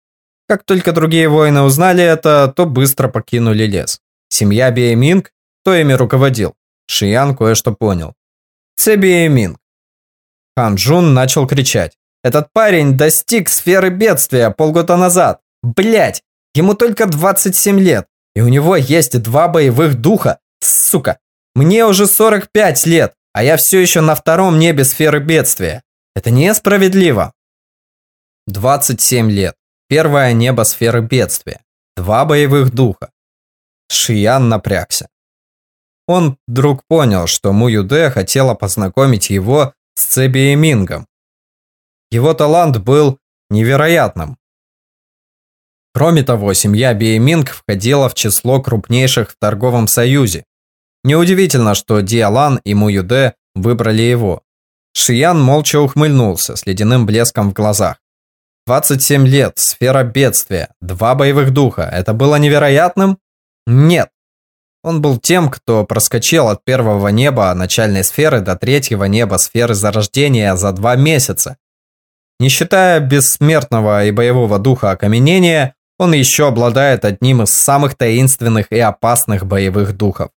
Как только другие воины узнали это, то быстро покинули лес. Семья Бейминг? Кто ими руководил? Шиян кое-что понял. Цебиэминг. Хан Джун начал кричать. Этот парень достиг сферы бедствия полгода назад. Блять, ему только 27 лет. И у него есть два боевых духа. Сука, мне уже 45 лет, а я все еще на втором небе сферы бедствия. Это несправедливо. 27 лет. Первое небо сферы бедствия. Два боевых духа. Шиян напрягся. Он вдруг понял, что Му Юде хотела познакомить его с Цеби Мингом. Его талант был невероятным. Кроме того, семья Биеминг входила в число крупнейших в торговом союзе. Неудивительно, что Диалан и Муюде выбрали его. Шиян молча ухмыльнулся с ледяным блеском в глазах. 27 лет, сфера бедствия, два боевых духа. Это было невероятным? Нет. Он был тем, кто проскочил от первого неба начальной сферы до третьего неба сферы зарождения за два месяца. Не считая бессмертного и боевого духа окаменения, он еще обладает одним из самых таинственных и опасных боевых духов.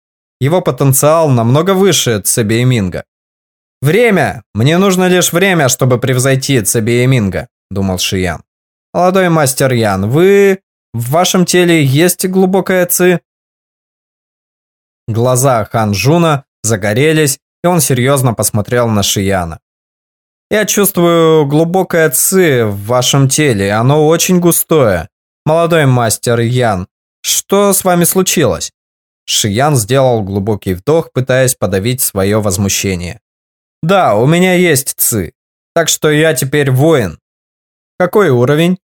Его потенциал намного выше Цебиеминга. «Время! Мне нужно лишь время, чтобы превзойти Цебиеминга», – думал Шиян. «Молодой мастер Ян, вы... В вашем теле есть глубокая ци?» Глаза Хан Жуна загорелись, и он серьезно посмотрел на Шияна. «Я чувствую глубокое ци в вашем теле, оно очень густое. Молодой мастер Ян, что с вами случилось?» Шиян сделал глубокий вдох, пытаясь подавить свое возмущение. «Да, у меня есть ци, так что я теперь воин». «Какой уровень?»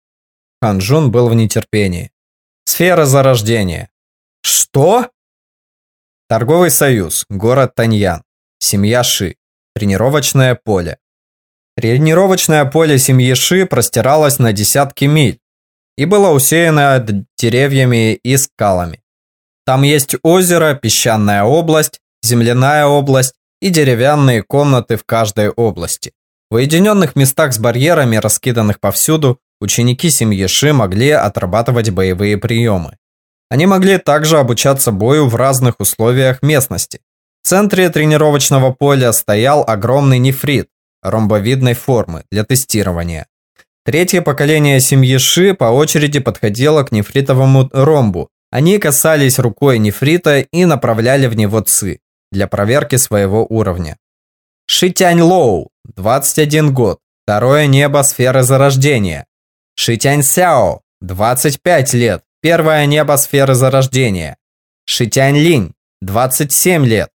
Ханжун был в нетерпении. «Сфера зарождения». «Что?» Торговый союз, город Таньян, семья Ши, тренировочное поле. Тренировочное поле семьи Ши простиралось на десятки миль и было усеяно деревьями и скалами. Там есть озеро, песчаная область, земляная область и деревянные комнаты в каждой области. В уединенных местах с барьерами, раскиданных повсюду, ученики семьи Ши могли отрабатывать боевые приемы. Они могли также обучаться бою в разных условиях местности. В центре тренировочного поля стоял огромный нефрит ромбовидной формы для тестирования. Третье поколение семьи Ши по очереди подходило к нефритовому ромбу. Они касались рукой нефрита и направляли в него ци для проверки своего уровня. Шитянь Лоу, 21 год, второе небо сферы зарождения. Шитянь Сяо, 25 лет, Первое небо сферы зарождения. Шитянь Линь, 27 лет.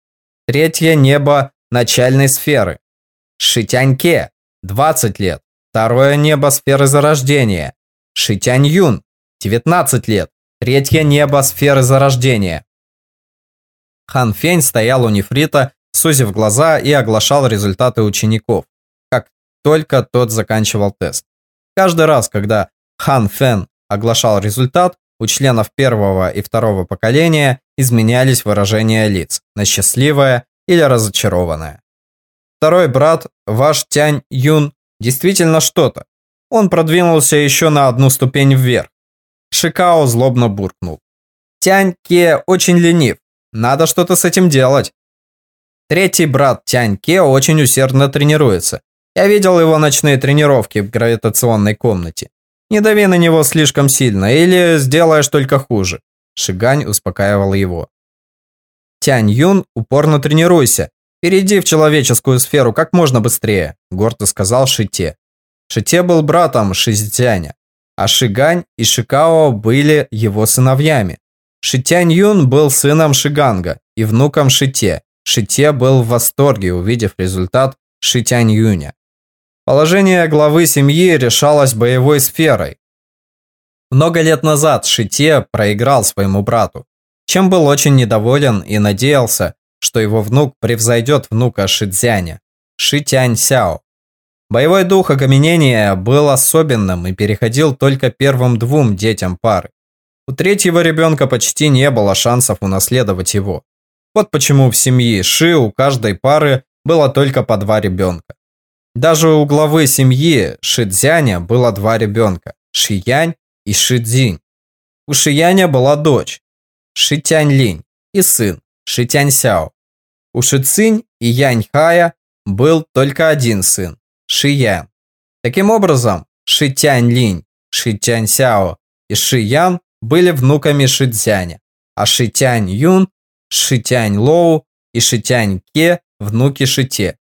Третье небо начальной сферы. Шитянь Ке, 20 лет. Второе небо сферы зарождения. Шитянь Юн, 19 лет. Третье небо сферы зарождения. Хан Фень стоял у нефрита, сузив глаза и оглашал результаты учеников, как только тот заканчивал тест. Каждый раз, когда Хан Фэн оглашал результат, у членов первого и второго поколения изменялись выражения лиц на счастливое или разочарованное. Второй брат, ваш Тянь Юн, действительно что-то. Он продвинулся еще на одну ступень вверх. Шикао злобно буркнул. Тянь Ке очень ленив. Надо что-то с этим делать. Третий брат Тянь Ке очень усердно тренируется. Я видел его ночные тренировки в гравитационной комнате. Не дави на него слишком сильно, или сделаешь только хуже. Шигань успокаивал его. Тянь Юн, упорно тренируйся. Перейди в человеческую сферу как можно быстрее, гордо сказал Шите. Шите был братом Шизитяня, а Шигань и Шикао были его сыновьями. Шитянь Юн был сыном Шиганга и внуком Шите. Шите был в восторге, увидев результат Шитянь Юня. Положение главы семьи решалось боевой сферой. Много лет назад Шите проиграл своему брату, чем был очень недоволен и надеялся, что его внук превзойдет внука Шидзяня, Шитянь Сяо. Боевой дух окаменения был особенным и переходил только первым двум детям пары. У третьего ребенка почти не было шансов унаследовать его. Вот почему в семье Ши у каждой пары было только по два ребенка. Даже у главы семьи Шидзяня было два ребенка – Шиянь и Шидзинь. У Шияня была дочь – Шитянь Линь и сын – Шитянь Сяо. У Шицинь и Янь Хая был только один сын – Шиян. Таким образом, Шитянь Линь, Шитянь Сяо и Шиян были внуками Шидзяня, а Шитянь Юн, Шитянь Лоу и Шитянь Ке – внуки Шите.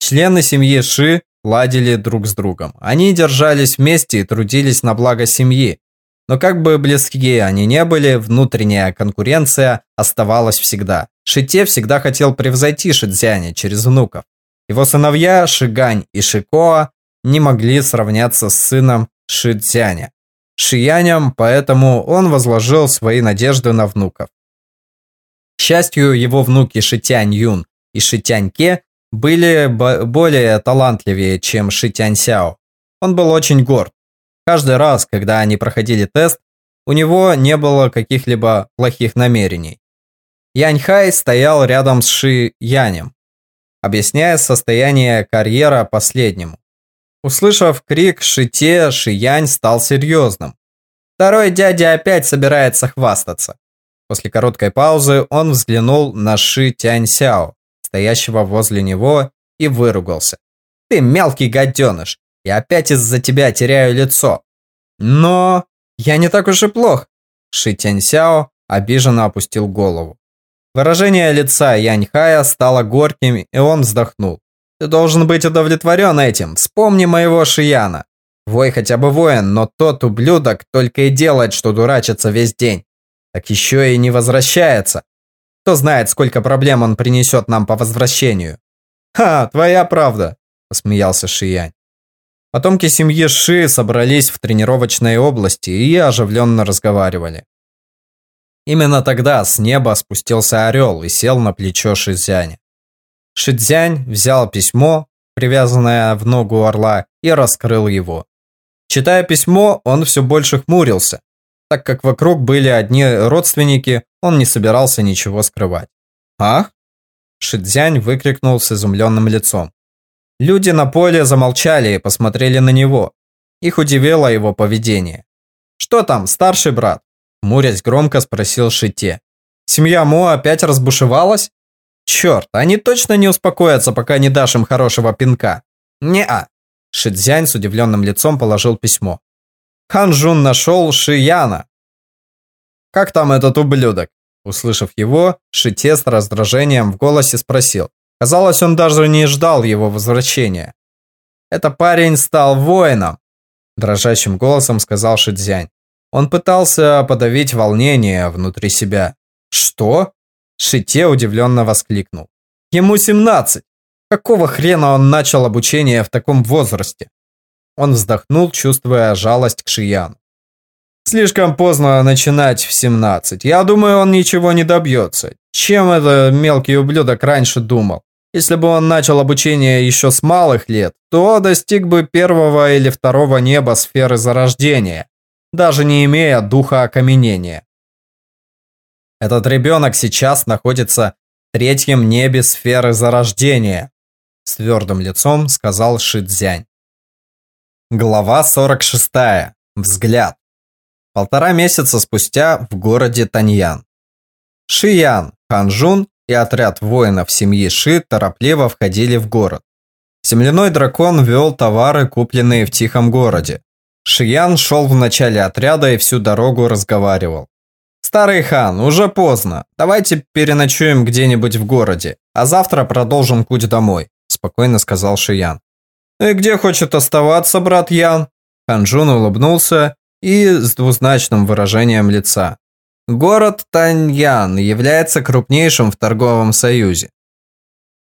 Члены семьи Ши ладили друг с другом. Они держались вместе и трудились на благо семьи. Но как бы близки они не были, внутренняя конкуренция оставалась всегда. Шите всегда хотел превзойти Шидзяня через внуков. Его сыновья Шигань и Шикоа не могли сравняться с сыном Шидзяня. Шиянем, поэтому он возложил свои надежды на внуков. К счастью, его внуки Шитянь Юн и Шитянь Ке были более талантливее, чем Шитянь Сяо. Он был очень горд. Каждый раз, когда они проходили тест, у него не было каких-либо плохих намерений. Яньхай стоял рядом с Ши Янем, объясняя состояние карьера последнему. Услышав крик Шите, Шиянь стал серьезным. Второй дядя опять собирается хвастаться. После короткой паузы он взглянул на Ши Тяньсяо, стоящего возле него, и выругался. «Ты мелкий гаденыш, я опять из-за тебя теряю лицо». «Но я не так уж и плох», Ши Тяньсяо обиженно опустил голову. Выражение лица Яньхая стало горьким, и он вздохнул. Ты должен быть удовлетворен этим. Вспомни моего Шияна. Вой хотя бы воин, но тот ублюдок только и делает, что дурачится весь день. Так еще и не возвращается. Кто знает, сколько проблем он принесет нам по возвращению. «Ха, твоя правда», – посмеялся Шиянь. Потомки семьи Ши собрались в тренировочной области и оживленно разговаривали. Именно тогда с неба спустился орел и сел на плечо Шизяня. Шидзянь взял письмо, привязанное в ногу орла, и раскрыл его. Читая письмо, он все больше хмурился. Так как вокруг были одни родственники, он не собирался ничего скрывать. «Ах?» Шидзянь выкрикнул с изумленным лицом. Люди на поле замолчали и посмотрели на него. Их удивило его поведение. «Что там, старший брат?» Мурясь громко спросил Шите. «Семья Мо опять разбушевалась?» Черт, они точно не успокоятся, пока не дашь им хорошего пинка. Не-а. Шидзянь с удивленным лицом положил письмо. Ханжун нашел Шияна. Как там этот ублюдок? Услышав его, Шите с раздражением в голосе спросил. Казалось, он даже не ждал его возвращения. «Это парень стал воином», – дрожащим голосом сказал Шидзянь. Он пытался подавить волнение внутри себя. «Что? Шите удивленно воскликнул. Ему 17. Какого хрена он начал обучение в таком возрасте? Он вздохнул, чувствуя жалость к Шияну. Слишком поздно начинать в 17. Я думаю, он ничего не добьется. Чем этот мелкий ублюдок раньше думал? Если бы он начал обучение еще с малых лет, то достиг бы первого или второго неба сферы зарождения, даже не имея духа окаменения. Этот ребенок сейчас находится в третьем небе сферы зарождения, с твердым лицом сказал Шидзянь. Глава 46. Взгляд. Полтора месяца спустя в городе Таньян. Шиян, Ханжун и отряд воинов семьи Ши торопливо входили в город. Земляной дракон вел товары, купленные в тихом городе. Шиян шел в начале отряда и всю дорогу разговаривал. «Старый хан, уже поздно. Давайте переночуем где-нибудь в городе, а завтра продолжим путь домой», – спокойно сказал Шиян. «И где хочет оставаться брат Ян?» Ханжун улыбнулся и с двузначным выражением лица. Город Таньян является крупнейшим в торговом союзе.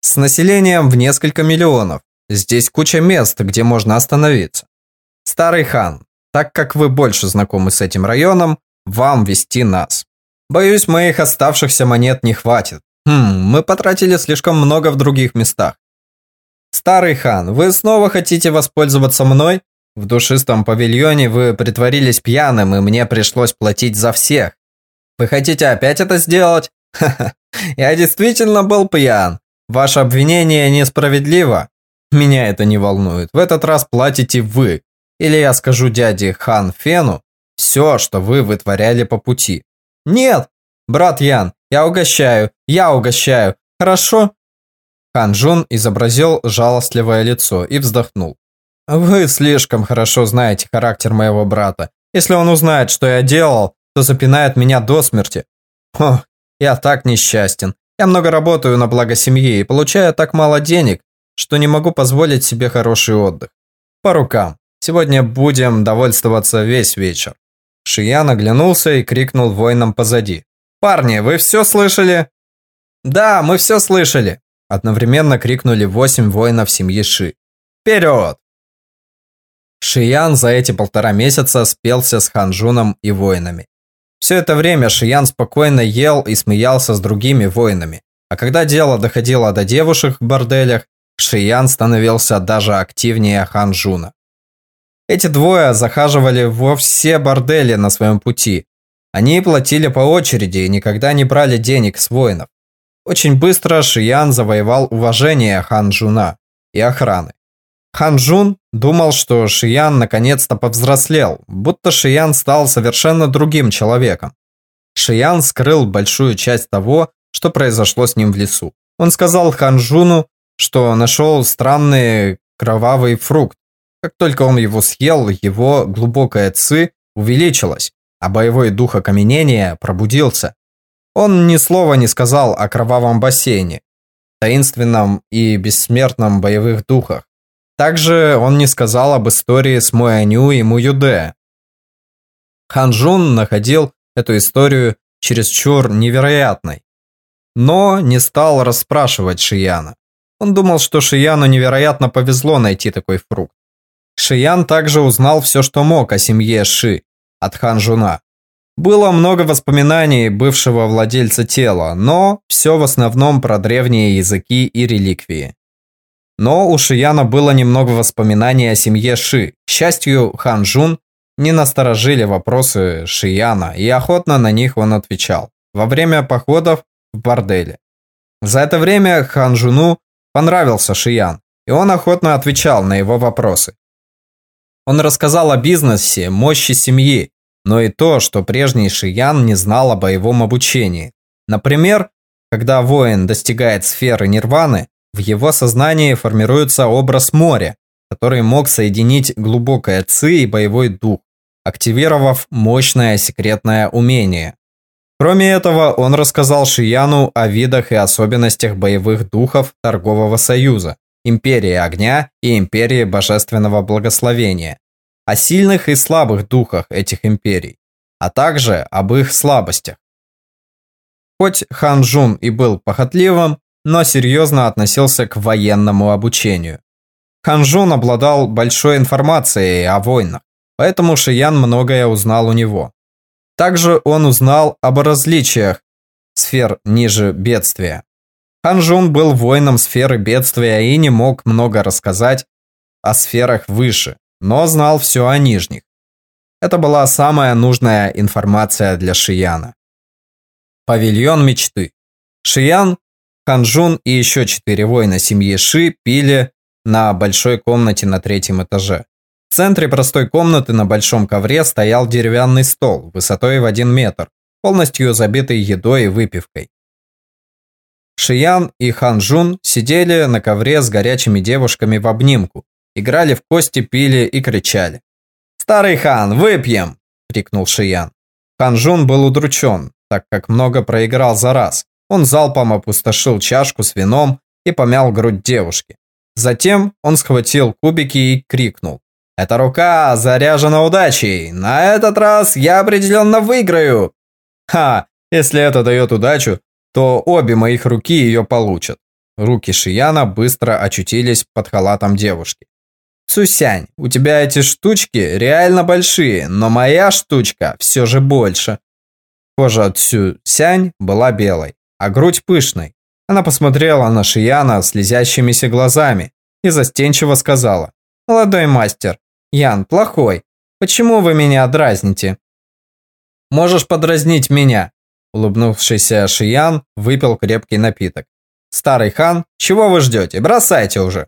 С населением в несколько миллионов. Здесь куча мест, где можно остановиться. Старый хан, так как вы больше знакомы с этим районом, вам вести нас. Боюсь, моих оставшихся монет не хватит. Хм, мы потратили слишком много в других местах. Старый хан, вы снова хотите воспользоваться мной? В душистом павильоне вы притворились пьяным, и мне пришлось платить за всех. Вы хотите опять это сделать? Ха-ха, я действительно был пьян. Ваше обвинение несправедливо. Меня это не волнует. В этот раз платите вы. Или я скажу дяде Хан Фену, все, что вы вытворяли по пути. Нет, брат Ян, я угощаю, я угощаю. Хорошо? Ханжун изобразил жалостливое лицо и вздохнул. Вы слишком хорошо знаете характер моего брата. Если он узнает, что я делал, то запинает меня до смерти. Ох, я так несчастен. Я много работаю на благо семьи и получаю так мало денег, что не могу позволить себе хороший отдых. По рукам. Сегодня будем довольствоваться весь вечер. Шиян оглянулся и крикнул воинам позади. «Парни, вы все слышали?» «Да, мы все слышали!» Одновременно крикнули восемь воинов семьи Ши. «Вперед!» Шиян за эти полтора месяца спелся с Ханжуном и воинами. Все это время Шиян спокойно ел и смеялся с другими воинами. А когда дело доходило до девушек в борделях, Шиян становился даже активнее Ханжуна. Эти двое захаживали во все бордели на своем пути. Они платили по очереди и никогда не брали денег с воинов. Очень быстро Шиян завоевал уважение Ханжуна и охраны. Ханжун думал, что Шиян наконец-то повзрослел, будто Шиян стал совершенно другим человеком. Шиян скрыл большую часть того, что произошло с ним в лесу. Он сказал Ханжуну, что нашел странный кровавый фрукт, как только он его съел, его глубокая ци увеличилась, а боевой дух окаменения пробудился. Он ни слова не сказал о кровавом бассейне, таинственном и бессмертном боевых духах. Также он не сказал об истории с Муэню и Муюде. Ханжун находил эту историю чересчур невероятной, но не стал расспрашивать Шияна. Он думал, что Шияну невероятно повезло найти такой фрукт. Шиян также узнал все, что мог о семье Ши от Хан Жуна. Было много воспоминаний бывшего владельца тела, но все в основном про древние языки и реликвии. Но у Шияна было немного воспоминаний о семье Ши. К счастью, Хан Жун не насторожили вопросы Шияна, и охотно на них он отвечал. Во время походов в борделе. За это время Хан Жуну понравился Шиян, и он охотно отвечал на его вопросы. Он рассказал о бизнесе, мощи семьи, но и то, что прежний Шиян не знал о боевом обучении. Например, когда воин достигает сферы нирваны, в его сознании формируется образ моря, который мог соединить глубокое ци и боевой дух, активировав мощное секретное умение. Кроме этого, он рассказал Шияну о видах и особенностях боевых духов Торгового Союза, Империи Огня и Империи Божественного Благословения, о сильных и слабых духах этих империй, а также об их слабостях. Хоть Хан Жун и был похотливым, но серьезно относился к военному обучению. Хан Жун обладал большой информацией о войнах, поэтому Шиян многое узнал у него. Также он узнал об различиях сфер ниже бедствия. Хан Жун был воином сферы бедствия и не мог много рассказать о сферах выше, но знал все о нижних. Это была самая нужная информация для Шияна. Павильон мечты. Шиян, Ханжун и еще четыре воина семьи Ши пили на большой комнате на третьем этаже. В центре простой комнаты на большом ковре стоял деревянный стол высотой в один метр, полностью забитый едой и выпивкой. Шиян и Ханжун сидели на ковре с горячими девушками в обнимку, играли в кости, пили и кричали. «Старый хан, выпьем!» – крикнул Шиян. Ханжун был удручен, так как много проиграл за раз. Он залпом опустошил чашку с вином и помял грудь девушки. Затем он схватил кубики и крикнул. «Эта рука заряжена удачей! На этот раз я определенно выиграю!» «Ха! Если это дает удачу, то обе моих руки ее получат». Руки Шияна быстро очутились под халатом девушки. «Сусянь, у тебя эти штучки реально большие, но моя штучка все же больше». Кожа Цю-сянь была белой, а грудь пышной. Она посмотрела на Шияна слезящимися глазами и застенчиво сказала. «Молодой мастер, Ян плохой. Почему вы меня дразните?» «Можешь подразнить меня», Улыбнувшийся Шиян выпил крепкий напиток. «Старый хан, чего вы ждете? Бросайте уже!»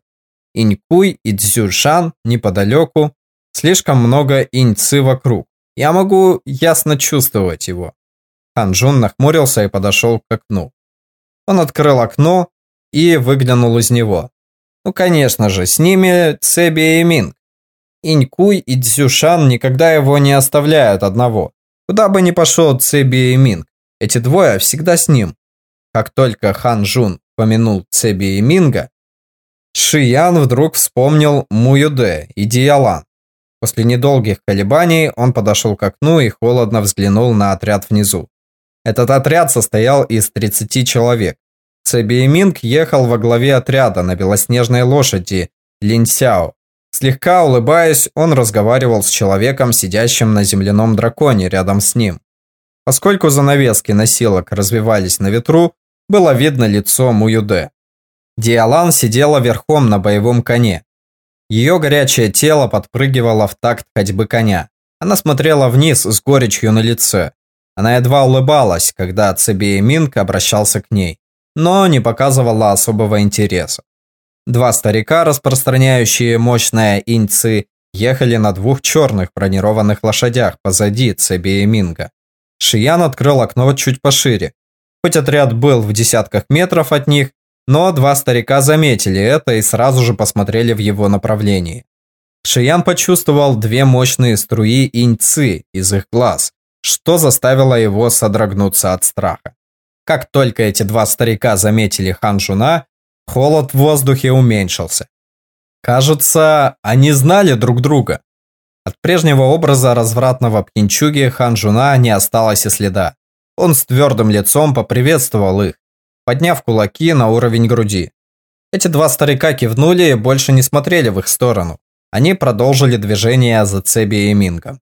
Инькуй и Цзюшан неподалеку. Слишком много иньцы вокруг. Я могу ясно чувствовать его. Хан Джун нахмурился и подошел к окну. Он открыл окно и выглянул из него. Ну, конечно же, с ними Цеби и Минг. Инькуй и Цзюшан никогда его не оставляют одного. Куда бы ни пошел Цеби и Минг, эти двое всегда с ним. Как только Хан Жун помянул Цеби и Минга, Ши Ян вдруг вспомнил Муюде и Диалан. После недолгих колебаний он подошел к окну и холодно взглянул на отряд внизу. Этот отряд состоял из 30 человек. Цеби и Минг ехал во главе отряда на белоснежной лошади Линсяо Слегка улыбаясь, он разговаривал с человеком, сидящим на земляном драконе рядом с ним. Поскольку занавески носилок развивались на ветру, было видно лицо Муюде. Диалан сидела верхом на боевом коне. Ее горячее тело подпрыгивало в такт ходьбы коня. Она смотрела вниз с горечью на лице. Она едва улыбалась, когда Минг обращался к ней, но не показывала особого интереса. Два старика, распространяющие мощные иньцы, ехали на двух черных бронированных лошадях позади Минга. Шиян открыл окно чуть пошире. Хоть отряд был в десятках метров от них, но два старика заметили это и сразу же посмотрели в его направлении. Шиян почувствовал две мощные струи иньцы из их глаз, что заставило его содрогнуться от страха. Как только эти два старика заметили Хан Жуна, холод в воздухе уменьшился. Кажется, они знали друг друга. От прежнего образа развратного пьянчуги Хан Жуна не осталось и следа. Он с твердым лицом поприветствовал их, подняв кулаки на уровень груди. Эти два старика кивнули и больше не смотрели в их сторону. Они продолжили движение за Цеби и.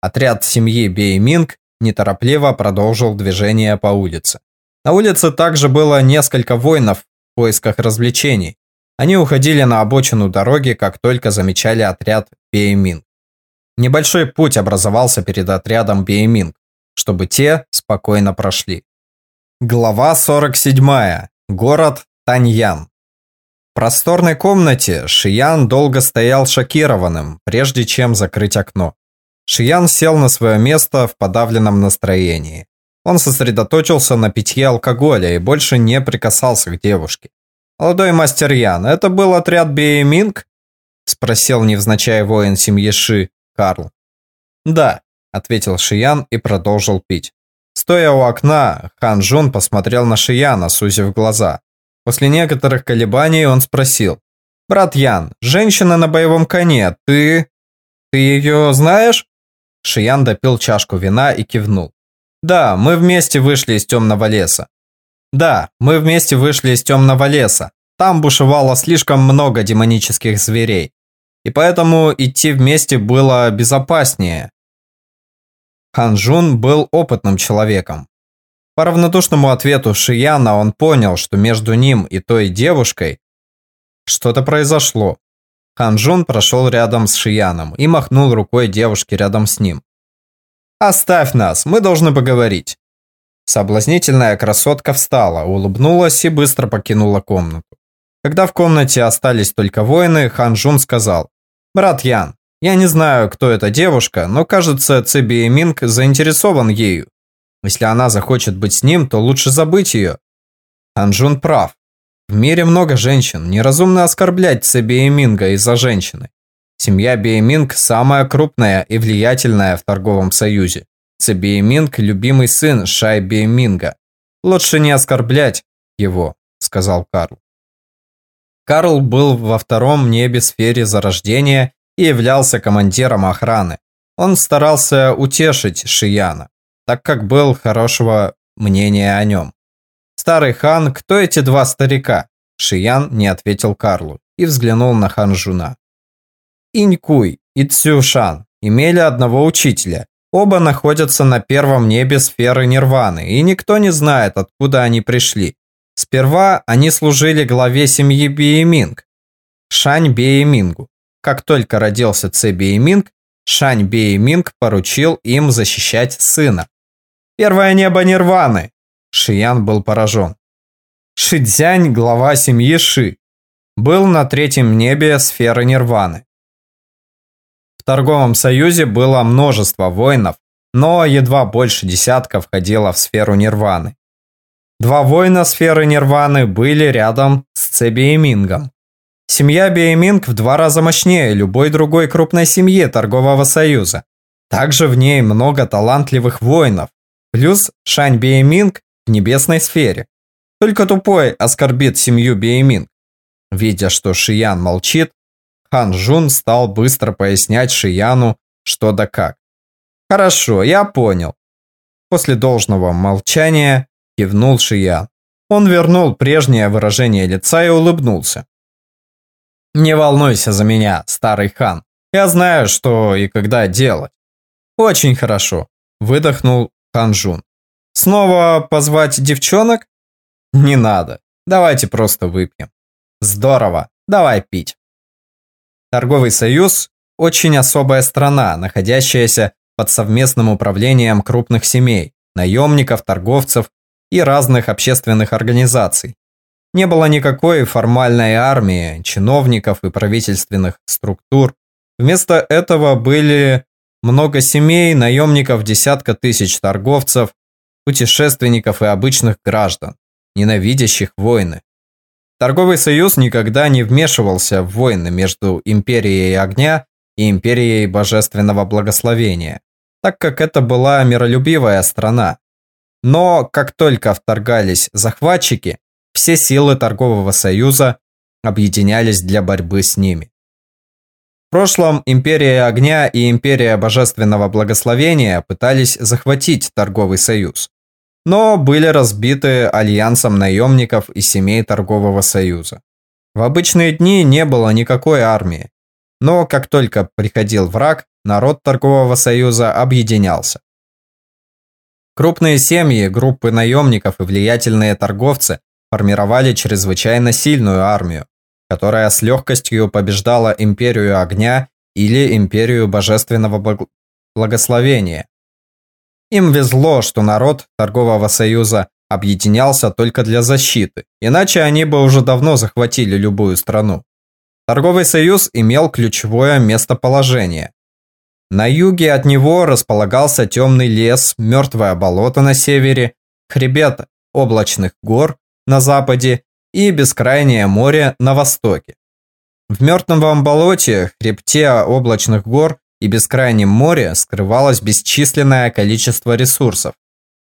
Отряд семьи Бейминг неторопливо продолжил движение по улице. На улице также было несколько воинов в поисках развлечений. Они уходили на обочину дороги, как только замечали отряд Бейминг. Небольшой путь образовался перед отрядом Бейминг, чтобы те спокойно прошли. Глава 47. Город Таньян. В просторной комнате Шиян долго стоял шокированным, прежде чем закрыть окно. Шиян сел на свое место в подавленном настроении. Он сосредоточился на питье алкоголя и больше не прикасался к девушке. «Молодой мастер Ян, это был отряд Биеминг?» – спросил невзначай воин семьи Ши, Карл. «Да», – ответил Шиян и продолжил пить. Стоя у окна, Хан Жун посмотрел на Шияна, сузив глаза. После некоторых колебаний он спросил. «Брат Ян, женщина на боевом коне, ты... ты ее знаешь?» Шиян допил чашку вина и кивнул. «Да, мы вместе вышли из темного леса». «Да, мы вместе вышли из темного леса. Там бушевало слишком много демонических зверей. И поэтому идти вместе было безопаснее. Хан Жун был опытным человеком. По равнодушному ответу Шияна он понял, что между ним и той девушкой что-то произошло. Хан Жун прошел рядом с Шияном и махнул рукой девушке рядом с ним. «Оставь нас, мы должны поговорить». Соблазнительная красотка встала, улыбнулась и быстро покинула комнату. Когда в комнате остались только воины, Хан Жун сказал, «Брат Ян, я не знаю, кто эта девушка, но кажется, Цеби Минг заинтересован ею. Если она захочет быть с ним, то лучше забыть ее. Анжун прав. В мире много женщин, неразумно оскорблять Цеби Минга из-за женщины. Семья Биеминг самая крупная и влиятельная в торговом союзе. Цеби Минг – любимый сын Шай Биеминга. Лучше не оскорблять его, сказал Карл. Карл был во втором небе сфере зарождения и являлся командиром охраны. Он старался утешить Шияна, так как был хорошего мнения о нем. «Старый хан, кто эти два старика?» Шиян не ответил Карлу и взглянул на хан Жуна. Инькуй и Цюшан имели одного учителя. Оба находятся на первом небе сферы Нирваны, и никто не знает, откуда они пришли. Сперва они служили главе семьи Биеминг, Шань Биемингу. Как только родился Цэ Бейминг, Шань Бейминг поручил им защищать сына. «Первое небо Нирваны!» Шиян был поражен. Шидзянь, глава семьи Ши, был на третьем небе сферы Нирваны. В торговом союзе было множество воинов, но едва больше десятка входило в сферу Нирваны. Два воина сферы Нирваны были рядом с Цебиемингом. Семья Биеминг в два раза мощнее любой другой крупной семьи торгового союза. Также в ней много талантливых воинов, плюс Шань Биеминг в небесной сфере. Только тупой оскорбит семью Биеминг. Видя, что Шиян молчит, Хан Жун стал быстро пояснять Шияну, что да как. «Хорошо, я понял». После должного молчания кивнул Шиян. Он вернул прежнее выражение лица и улыбнулся. Не волнуйся за меня, старый хан. Я знаю, что и когда делать. Очень хорошо, выдохнул Ханжун. Снова позвать девчонок? Не надо. Давайте просто выпьем. Здорово. Давай пить. Торговый союз – очень особая страна, находящаяся под совместным управлением крупных семей, наемников, торговцев и разных общественных организаций. Не было никакой формальной армии, чиновников и правительственных структур. Вместо этого были много семей, наемников, десятка тысяч торговцев, путешественников и обычных граждан, ненавидящих войны. Торговый союз никогда не вмешивался в войны между Империей Огня и Империей Божественного Благословения, так как это была миролюбивая страна. Но как только вторгались захватчики, все силы Торгового союза объединялись для борьбы с ними. В прошлом Империя Огня и Империя Божественного Благословения пытались захватить Торговый союз, но были разбиты альянсом наемников и семей Торгового союза. В обычные дни не было никакой армии, но как только приходил враг, народ Торгового союза объединялся. Крупные семьи, группы наемников и влиятельные торговцы формировали чрезвычайно сильную армию, которая с легкостью побеждала империю огня или империю божественного благословения. Им везло, что народ торгового союза объединялся только для защиты, иначе они бы уже давно захватили любую страну. Торговый союз имел ключевое местоположение. На юге от него располагался темный лес, мертвое болото на севере, хребет облачных гор на западе и бескрайнее море на востоке. В мертвом болоте, хребте облачных гор и бескрайнем море скрывалось бесчисленное количество ресурсов,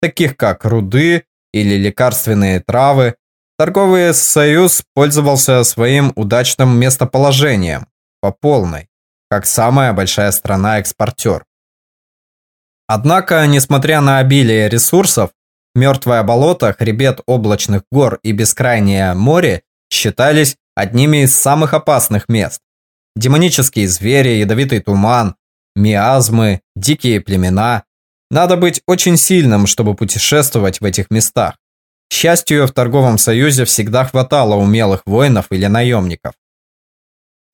таких как руды или лекарственные травы. Торговый союз пользовался своим удачным местоположением по полной, как самая большая страна-экспортер. Однако, несмотря на обилие ресурсов, Мертвое болото, хребет облачных гор и бескрайнее море считались одними из самых опасных мест. Демонические звери, ядовитый туман, миазмы, дикие племена. Надо быть очень сильным, чтобы путешествовать в этих местах. К счастью, в торговом союзе всегда хватало умелых воинов или наемников.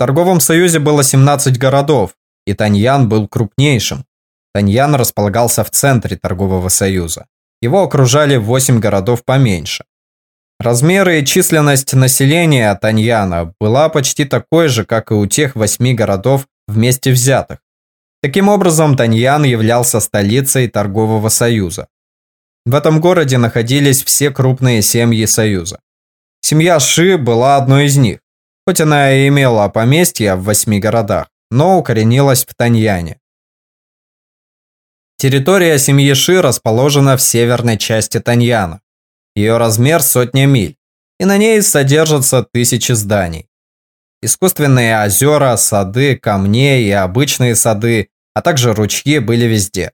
В торговом союзе было 17 городов, и Таньян был крупнейшим. Таньян располагался в центре торгового союза. Его окружали 8 городов поменьше. Размеры и численность населения Таньяна была почти такой же, как и у тех восьми городов вместе взятых. Таким образом, Таньян являлся столицей торгового союза. В этом городе находились все крупные семьи союза. Семья Ши была одной из них, хоть она и имела поместье в восьми городах, но укоренилась в Таньяне. Территория семьи Ши расположена в северной части Таньяна. Ее размер сотня миль, и на ней содержатся тысячи зданий. Искусственные озера, сады, камни и обычные сады, а также ручьи были везде.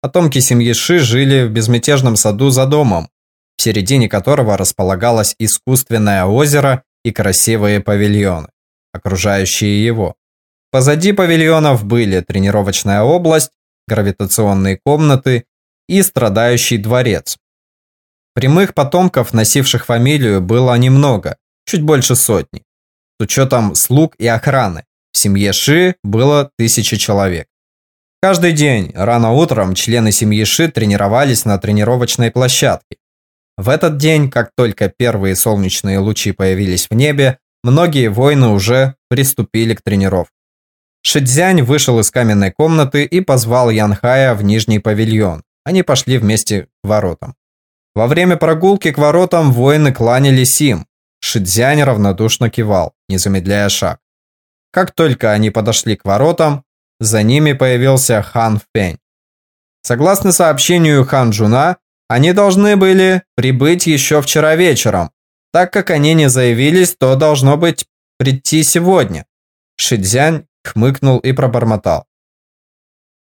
Потомки семьи Ши жили в безмятежном саду за домом, в середине которого располагалось искусственное озеро и красивые павильоны, окружающие его. Позади павильонов были тренировочная область, гравитационные комнаты и страдающий дворец. Прямых потомков, носивших фамилию, было немного, чуть больше сотни. С учетом слуг и охраны, в семье Ши было тысячи человек. Каждый день, рано утром, члены семьи Ши тренировались на тренировочной площадке. В этот день, как только первые солнечные лучи появились в небе, многие воины уже приступили к тренировке. Шидзянь вышел из каменной комнаты и позвал Янхая в нижний павильон. Они пошли вместе к воротам. Во время прогулки к воротам воины кланялись им. Шидзянь равнодушно кивал, не замедляя шаг. Как только они подошли к воротам, за ними появился Хан Фэнь. Согласно сообщению Хан Джуна, они должны были прибыть еще вчера вечером. Так как они не заявились, то должно быть прийти сегодня. Шидзянь хмыкнул и пробормотал.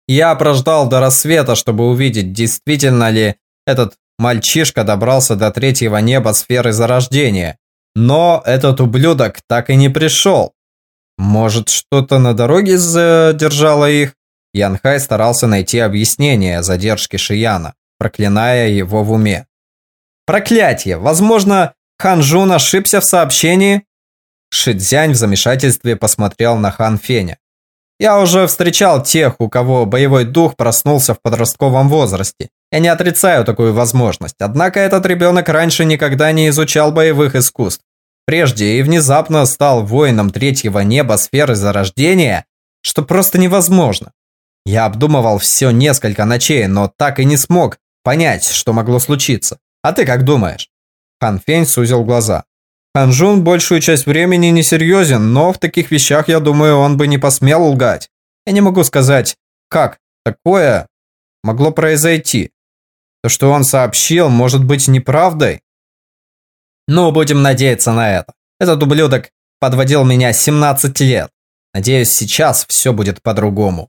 Я прождал до рассвета, чтобы увидеть, действительно ли этот мальчишка добрался до третьего неба сферы зарождения. Но этот ублюдок так и не пришел. Может, что-то на дороге задержало их? Янхай старался найти объяснение задержки Шияна, проклиная его в уме. Проклятие! Возможно, Ханжун ошибся в сообщении? Шидзянь в замешательстве посмотрел на Хан Феня. Я уже встречал тех, у кого боевой дух проснулся в подростковом возрасте. Я не отрицаю такую возможность, однако этот ребенок раньше никогда не изучал боевых искусств. Прежде и внезапно стал воином третьего неба сферы зарождения, что просто невозможно. Я обдумывал все несколько ночей, но так и не смог понять, что могло случиться. А ты как думаешь? Хан Фень сузил глаза. Ханжун большую часть времени не серьезен, но в таких вещах, я думаю, он бы не посмел лгать. Я не могу сказать, как такое могло произойти. То, что он сообщил, может быть неправдой. Но будем надеяться на это. Этот ублюдок подводил меня 17 лет. Надеюсь, сейчас все будет по-другому.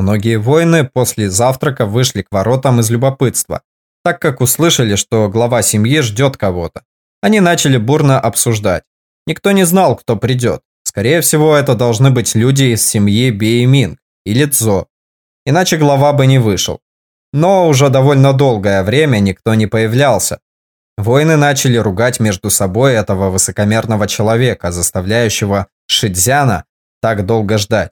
Многие воины после завтрака вышли к воротам из любопытства, так как услышали, что глава семьи ждет кого-то. Они начали бурно обсуждать. Никто не знал, кто придет. Скорее всего, это должны быть люди из семьи Бейминг или Цзо. Иначе глава бы не вышел. Но уже довольно долгое время никто не появлялся. Воины начали ругать между собой этого высокомерного человека, заставляющего Шидзяна так долго ждать.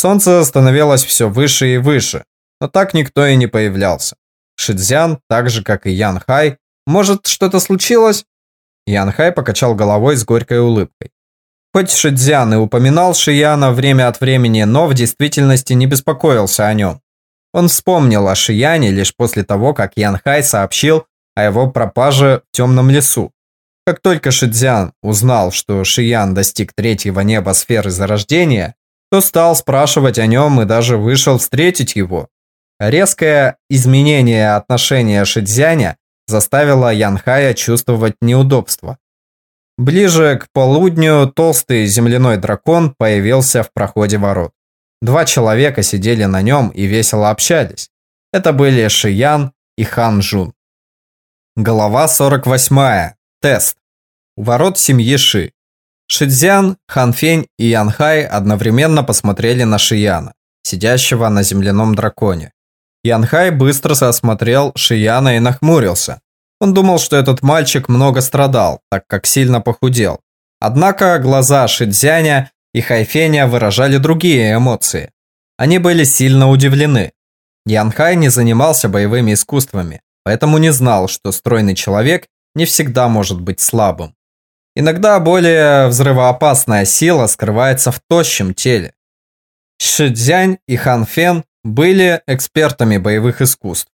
Солнце становилось все выше и выше, но так никто и не появлялся. Шидзян, так же как и Ян Хай, может, что-то случилось? Ян Хай покачал головой с горькой улыбкой. Хоть Шидзян и упоминал Шияна время от времени, но в действительности не беспокоился о нем. Он вспомнил о Шияне лишь после того, как Ян Хай сообщил о его пропаже в темном лесу. Как только Шидзян узнал, что Шиян достиг третьего неба сферы зарождения, то стал спрашивать о нем и даже вышел встретить его. Резкое изменение отношения Шидзяня заставило Янхая чувствовать неудобство. Ближе к полудню толстый земляной дракон появился в проходе ворот. Два человека сидели на нем и весело общались. Это были Шиян и Хан Жун. Голова 48. Тест. Ворот семьи Ши. Шидзян, Ханфень и Янхай одновременно посмотрели на Шияна, сидящего на земляном драконе. Янхай быстро осмотрел Шияна и нахмурился. Он думал, что этот мальчик много страдал, так как сильно похудел. Однако глаза Шидзяня и Хайфеня выражали другие эмоции. Они были сильно удивлены. Янхай не занимался боевыми искусствами, поэтому не знал, что стройный человек не всегда может быть слабым. Иногда более взрывоопасная сила скрывается в тощем теле. Шидзянь и Хан Фен были экспертами боевых искусств.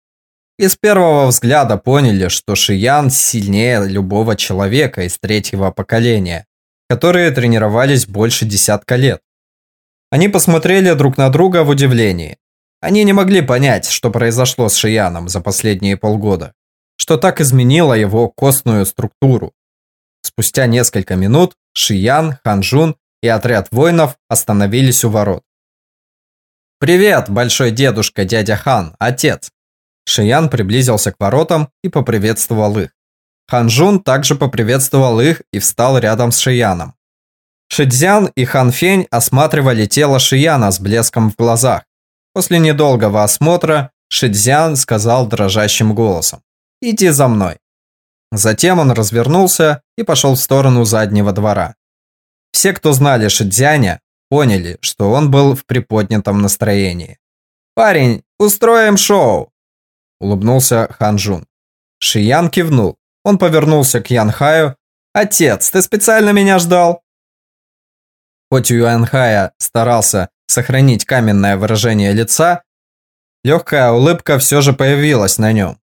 И с первого взгляда поняли, что Шиян сильнее любого человека из третьего поколения, которые тренировались больше десятка лет. Они посмотрели друг на друга в удивлении. Они не могли понять, что произошло с Шияном за последние полгода, что так изменило его костную структуру. Спустя несколько минут Шиян, Ханжун и отряд воинов остановились у ворот. «Привет, большой дедушка, дядя Хан, отец!» Шиян приблизился к воротам и поприветствовал их. Ханжун также поприветствовал их и встал рядом с Шияном. Шидзян и Хан Фень осматривали тело Шияна с блеском в глазах. После недолгого осмотра Шидзян сказал дрожащим голосом «Иди за мной». Затем он развернулся и пошел в сторону заднего двора. Все, кто знали Шидзяня, поняли, что он был в приподнятом настроении. «Парень, устроим шоу!» – улыбнулся Ханжун. Шиян кивнул. Он повернулся к Янхаю. «Отец, ты специально меня ждал?» Хоть у Янхая старался сохранить каменное выражение лица, легкая улыбка все же появилась на нем.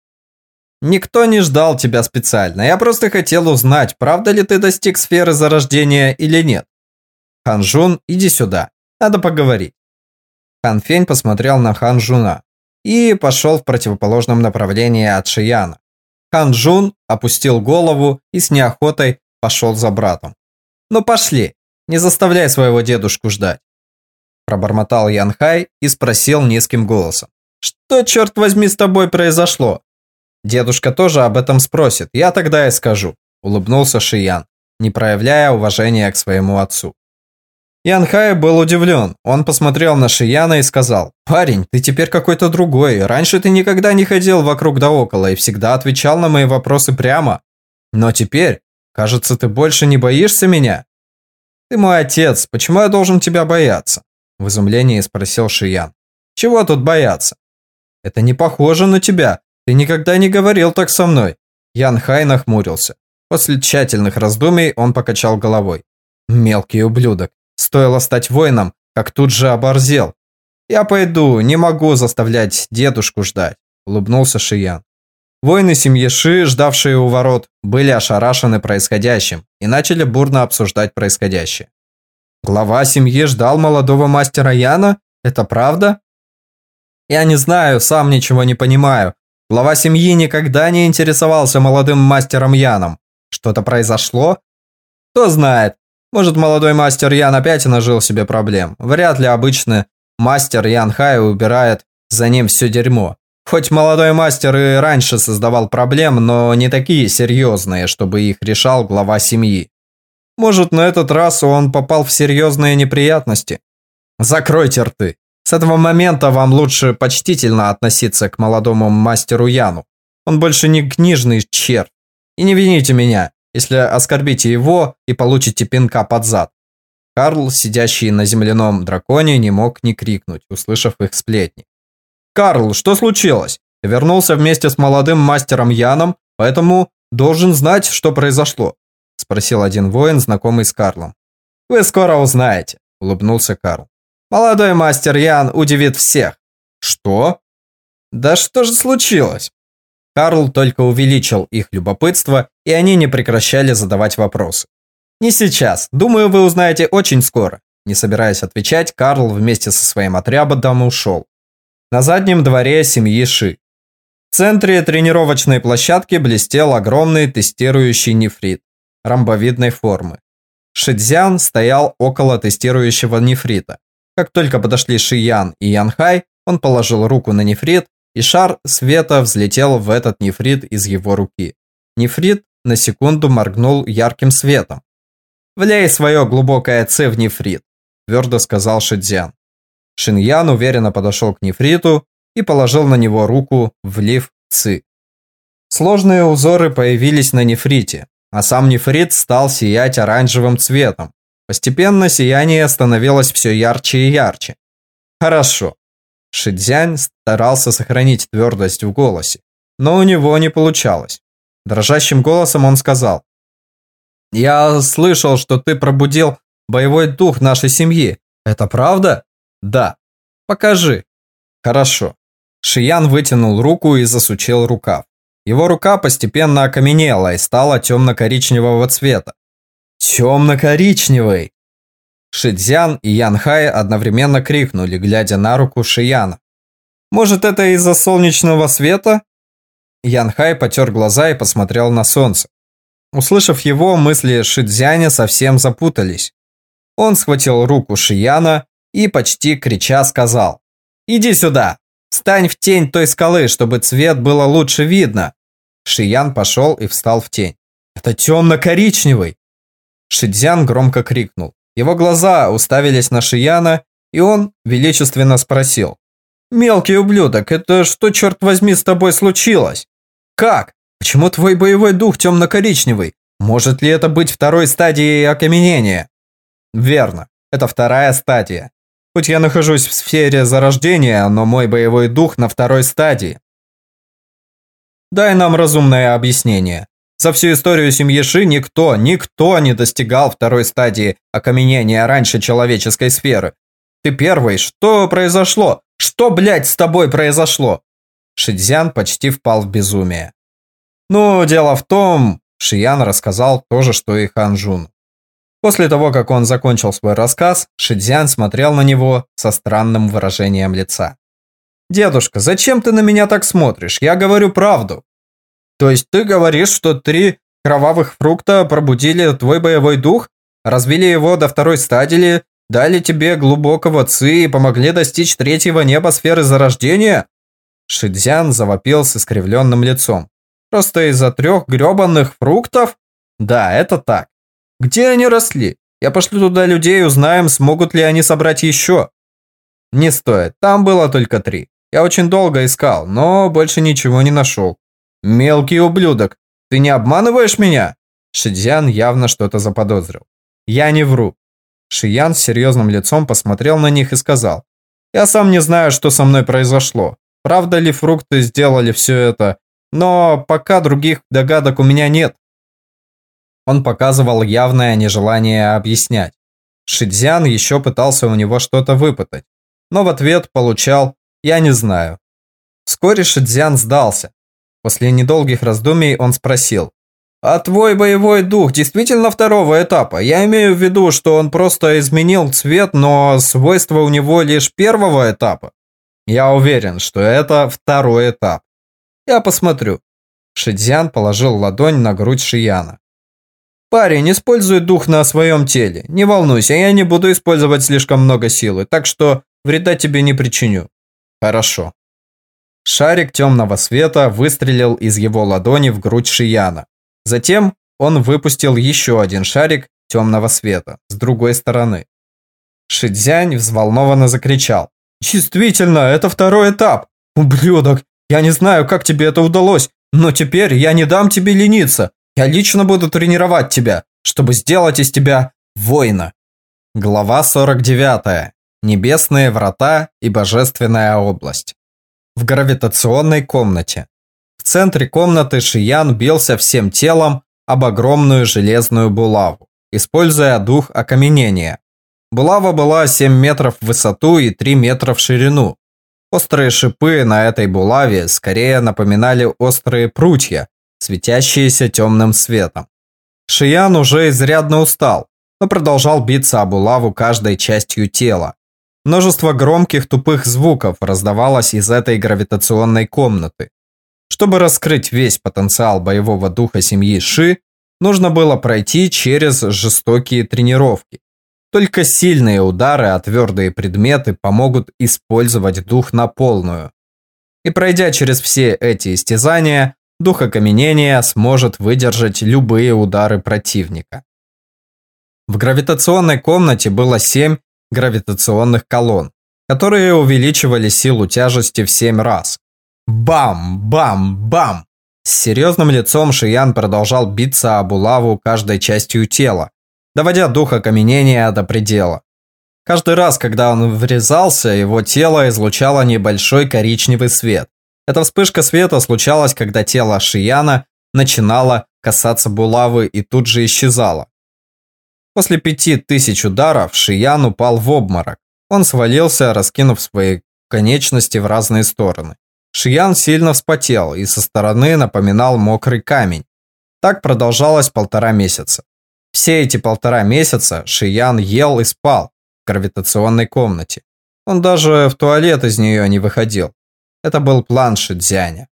Никто не ждал тебя специально. Я просто хотел узнать, правда ли ты достиг сферы зарождения или нет. Ханжун, иди сюда. Надо поговорить. Хан Фень посмотрел на Ханжуна и пошел в противоположном направлении от Шияна. Ханжун опустил голову и с неохотой пошел за братом. «Ну пошли, не заставляй своего дедушку ждать». Пробормотал Янхай и спросил низким голосом. «Что, черт возьми, с тобой произошло?» Дедушка тоже об этом спросит, я тогда и скажу, улыбнулся Шиян, не проявляя уважения к своему отцу. Ян Хай был удивлен. Он посмотрел на Шияна и сказал, «Парень, ты теперь какой-то другой. Раньше ты никогда не ходил вокруг да около и всегда отвечал на мои вопросы прямо. Но теперь, кажется, ты больше не боишься меня?» «Ты мой отец, почему я должен тебя бояться?» В изумлении спросил Шиян. «Чего тут бояться?» «Это не похоже на тебя. Ты никогда не говорил так со мной». Ян Хай нахмурился. После тщательных раздумий он покачал головой. «Мелкий ублюдок. Стоило стать воином, как тут же оборзел. «Я пойду, не могу заставлять дедушку ждать», – улыбнулся Шиян. Воины семьи Ши, ждавшие у ворот, были ошарашены происходящим и начали бурно обсуждать происходящее. Глава семьи ждал молодого мастера Яна? Это правда? Я не знаю, сам ничего не понимаю. Глава семьи никогда не интересовался молодым мастером Яном. Что-то произошло? Кто знает. Может, молодой мастер Ян опять нажил себе проблем. Вряд ли обычно мастер Ян Хай убирает за ним все дерьмо. Хоть молодой мастер и раньше создавал проблем, но не такие серьезные, чтобы их решал глава семьи. Может, на этот раз он попал в серьезные неприятности? Закройте рты. С этого момента вам лучше почтительно относиться к молодому мастеру Яну. Он больше не книжный червь. И не вините меня если оскорбите его и получите пинка под зад. Карл, сидящий на земляном драконе, не мог не крикнуть, услышав их сплетни. «Карл, что случилось? Ты вернулся вместе с молодым мастером Яном, поэтому должен знать, что произошло», спросил один воин, знакомый с Карлом. «Вы скоро узнаете», улыбнулся Карл. «Молодой мастер Ян удивит всех». «Что?» «Да что же случилось?» Карл только увеличил их любопытство, и они не прекращали задавать вопросы. «Не сейчас. Думаю, вы узнаете очень скоро». Не собираясь отвечать, Карл вместе со своим отрядом ушел. На заднем дворе семьи Ши. В центре тренировочной площадки блестел огромный тестирующий нефрит ромбовидной формы. Шидзян стоял около тестирующего нефрита. Как только подошли Шиян и Янхай, он положил руку на нефрит и шар света взлетел в этот нефрит из его руки. Нефрит на секунду моргнул ярким светом. «Влей свое глубокое ци в нефрит», – твердо сказал Шидзян. Шиньян уверенно подошел к нефриту и положил на него руку, влив ци. Сложные узоры появились на нефрите, а сам нефрит стал сиять оранжевым цветом. Постепенно сияние становилось все ярче и ярче. Хорошо. Шидзянь старался сохранить твердость в голосе, но у него не получалось. Дрожащим голосом он сказал. «Я слышал, что ты пробудил боевой дух нашей семьи. Это правда?» «Да». «Покажи». «Хорошо». Шиян вытянул руку и засучил рукав. Его рука постепенно окаменела и стала темно-коричневого цвета. «Темно-коричневый!» Шидзян и Янхай одновременно крикнули, глядя на руку Шияна. «Может, это из-за солнечного света?» Янхай потер глаза и посмотрел на солнце. Услышав его, мысли Шидзяня совсем запутались. Он схватил руку Шияна и, почти крича, сказал «Иди сюда! Встань в тень той скалы, чтобы цвет было лучше видно!» Шиян пошел и встал в тень. «Это темно-коричневый!» Шидзян громко крикнул. Его глаза уставились на Шияна, и он величественно спросил. «Мелкий ублюдок, это что, черт возьми, с тобой случилось? Как? Почему твой боевой дух темно-коричневый? Может ли это быть второй стадией окаменения?» «Верно, это вторая стадия. Хоть я нахожусь в сфере зарождения, но мой боевой дух на второй стадии. Дай нам разумное объяснение. За всю историю семьи Ши никто, никто не достигал второй стадии окаменения раньше человеческой сферы. Ты первый. Что произошло? Что, блядь, с тобой произошло? Шидзян почти впал в безумие. Ну, дело в том, Шиян рассказал то же, что и Ханжун. После того, как он закончил свой рассказ, Шидзян смотрел на него со странным выражением лица. «Дедушка, зачем ты на меня так смотришь? Я говорю правду. То есть ты говоришь, что три кровавых фрукта пробудили твой боевой дух, развили его до второй стадии, дали тебе глубокого ци и помогли достичь третьего неба сферы зарождения? Шидзян завопил с искривленным лицом. Просто из-за трех гребанных фруктов? Да, это так. Где они росли? Я пошлю туда людей, узнаем, смогут ли они собрать еще. Не стоит, там было только три. Я очень долго искал, но больше ничего не нашел. Мелкий ублюдок, ты не обманываешь меня? Шидзян явно что-то заподозрил. Я не вру. Шиян с серьезным лицом посмотрел на них и сказал. Я сам не знаю, что со мной произошло. Правда ли фрукты сделали все это, но пока других догадок у меня нет. Он показывал явное нежелание объяснять. Шидзян еще пытался у него что-то выпытать, но в ответ получал «я не знаю». Вскоре Шидзян сдался. После недолгих раздумий он спросил «А твой боевой дух действительно второго этапа? Я имею в виду, что он просто изменил цвет, но свойства у него лишь первого этапа». Я уверен, что это второй этап. Я посмотрю. Шидзян положил ладонь на грудь Шияна. Парень, используй дух на своем теле. Не волнуйся, я не буду использовать слишком много силы, так что вреда тебе не причиню. Хорошо. Шарик темного света выстрелил из его ладони в грудь Шияна. Затем он выпустил еще один шарик темного света с другой стороны. Шидзянь взволнованно закричал. «Действительно, это второй этап! Ублюдок, я не знаю, как тебе это удалось, но теперь я не дам тебе лениться. Я лично буду тренировать тебя, чтобы сделать из тебя воина. Глава 49. Небесные врата и божественная область. В гравитационной комнате. В центре комнаты Шиян бился всем телом об огромную железную булаву, используя дух окаменения. Булава была 7 метров в высоту и 3 метра в ширину, Острые шипы на этой булаве скорее напоминали острые прутья, светящиеся темным светом. Шиян уже изрядно устал, но продолжал биться о булаву каждой частью тела. Множество громких тупых звуков раздавалось из этой гравитационной комнаты. Чтобы раскрыть весь потенциал боевого духа семьи Ши, нужно было пройти через жестокие тренировки. Только сильные удары о твердые предметы помогут использовать дух на полную. И пройдя через все эти истязания, дух окаменения сможет выдержать любые удары противника. В гравитационной комнате было 7 гравитационных колонн, которые увеличивали силу тяжести в 7 раз. Бам! Бам! Бам! С серьезным лицом Шиян продолжал биться об улаву каждой частью тела, доводя дух окаменения до предела. Каждый раз, когда он врезался, его тело излучало небольшой коричневый свет. Эта вспышка света случалась, когда тело Шияна начинало касаться булавы и тут же исчезало. После пяти тысяч ударов Шиян упал в обморок. Он свалился, раскинув свои конечности в разные стороны. Шиян сильно вспотел и со стороны напоминал мокрый камень. Так продолжалось полтора месяца. Все эти полтора месяца Шиян ел и спал в гравитационной комнате. Он даже в туалет из нее не выходил. Это был план Шидзяня.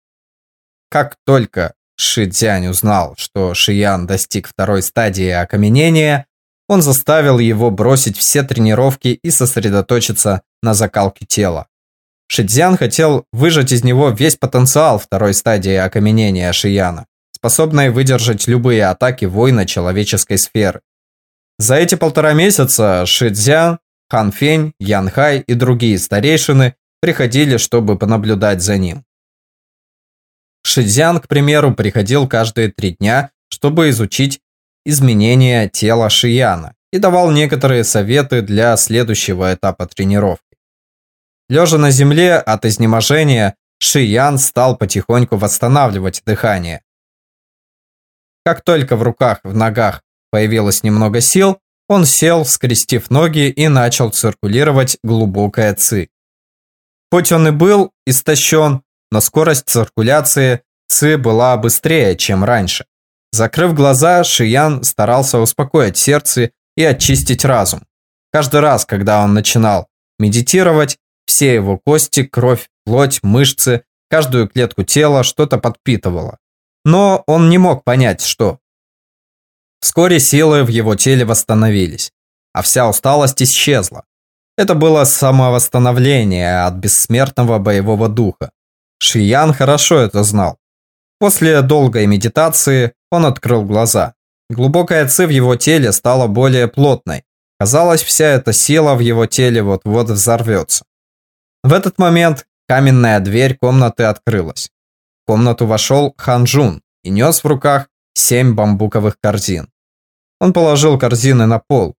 Как только Шидзянь узнал, что Шиян достиг второй стадии окаменения, он заставил его бросить все тренировки и сосредоточиться на закалке тела. Шидзян хотел выжать из него весь потенциал второй стадии окаменения Шияна способной выдержать любые атаки воина человеческой сферы. За эти полтора месяца Шидзян, Хан Фень, Ян Хай и другие старейшины приходили, чтобы понаблюдать за ним. Шидзян, к примеру, приходил каждые три дня, чтобы изучить изменения тела Шияна и давал некоторые советы для следующего этапа тренировки. Лежа на земле от изнеможения, Шиян стал потихоньку восстанавливать дыхание, как только в руках, в ногах появилось немного сил, он сел, скрестив ноги и начал циркулировать глубокое ци. Хоть он и был истощен, но скорость циркуляции ци была быстрее, чем раньше. Закрыв глаза, Шиян старался успокоить сердце и очистить разум. Каждый раз, когда он начинал медитировать, все его кости, кровь, плоть, мышцы, каждую клетку тела что-то подпитывало но он не мог понять, что. Вскоре силы в его теле восстановились, а вся усталость исчезла. Это было самовосстановление от бессмертного боевого духа. Шиян хорошо это знал. После долгой медитации он открыл глаза. Глубокая ци в его теле стала более плотной. Казалось, вся эта сила в его теле вот-вот взорвется. В этот момент каменная дверь комнаты открылась. В комнату вошел Ханжун и нес в руках семь бамбуковых корзин. Он положил корзины на пол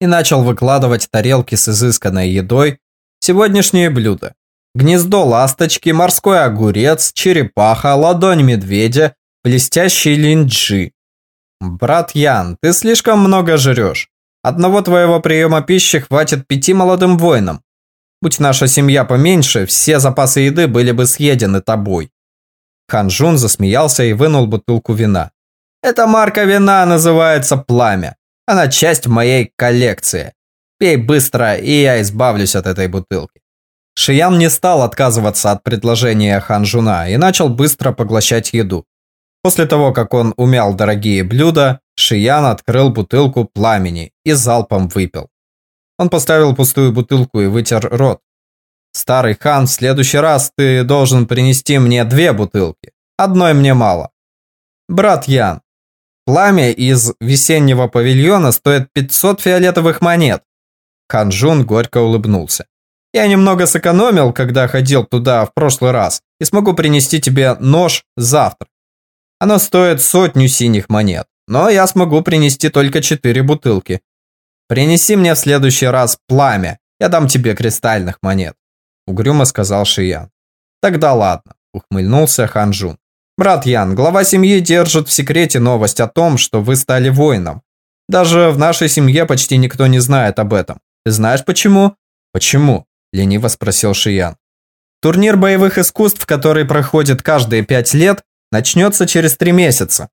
и начал выкладывать тарелки с изысканной едой, сегодняшние блюда. Гнездо ласточки, морской огурец, черепаха, ладонь медведя, блестящий линджи. Брат Ян, ты слишком много жрешь. Одного твоего приема пищи хватит пяти молодым воинам. Будь наша семья поменьше, все запасы еды были бы съедены тобой. Ханжун засмеялся и вынул бутылку вина. Эта марка вина называется «Пламя». Она часть моей коллекции. Пей быстро, и я избавлюсь от этой бутылки. Шиян не стал отказываться от предложения Ханжуна и начал быстро поглощать еду. После того, как он умял дорогие блюда, Шиян открыл бутылку пламени и залпом выпил. Он поставил пустую бутылку и вытер рот. «Старый хан, в следующий раз ты должен принести мне две бутылки. Одной мне мало». «Брат Ян, пламя из весеннего павильона стоит 500 фиолетовых монет». Ханжун горько улыбнулся. Я немного сэкономил, когда ходил туда в прошлый раз, и смогу принести тебе нож завтра. Оно стоит сотню синих монет, но я смогу принести только четыре бутылки. Принеси мне в следующий раз пламя, я дам тебе кристальных монет. Угрюмо сказал Шиян. Тогда ладно, ухмыльнулся Ханжун. Брат Ян, глава семьи держит в секрете новость о том, что вы стали воином. Даже в нашей семье почти никто не знает об этом. Ты знаешь почему? Почему? лениво спросил Шиян. Турнир боевых искусств, который проходит каждые пять лет, начнется через три месяца.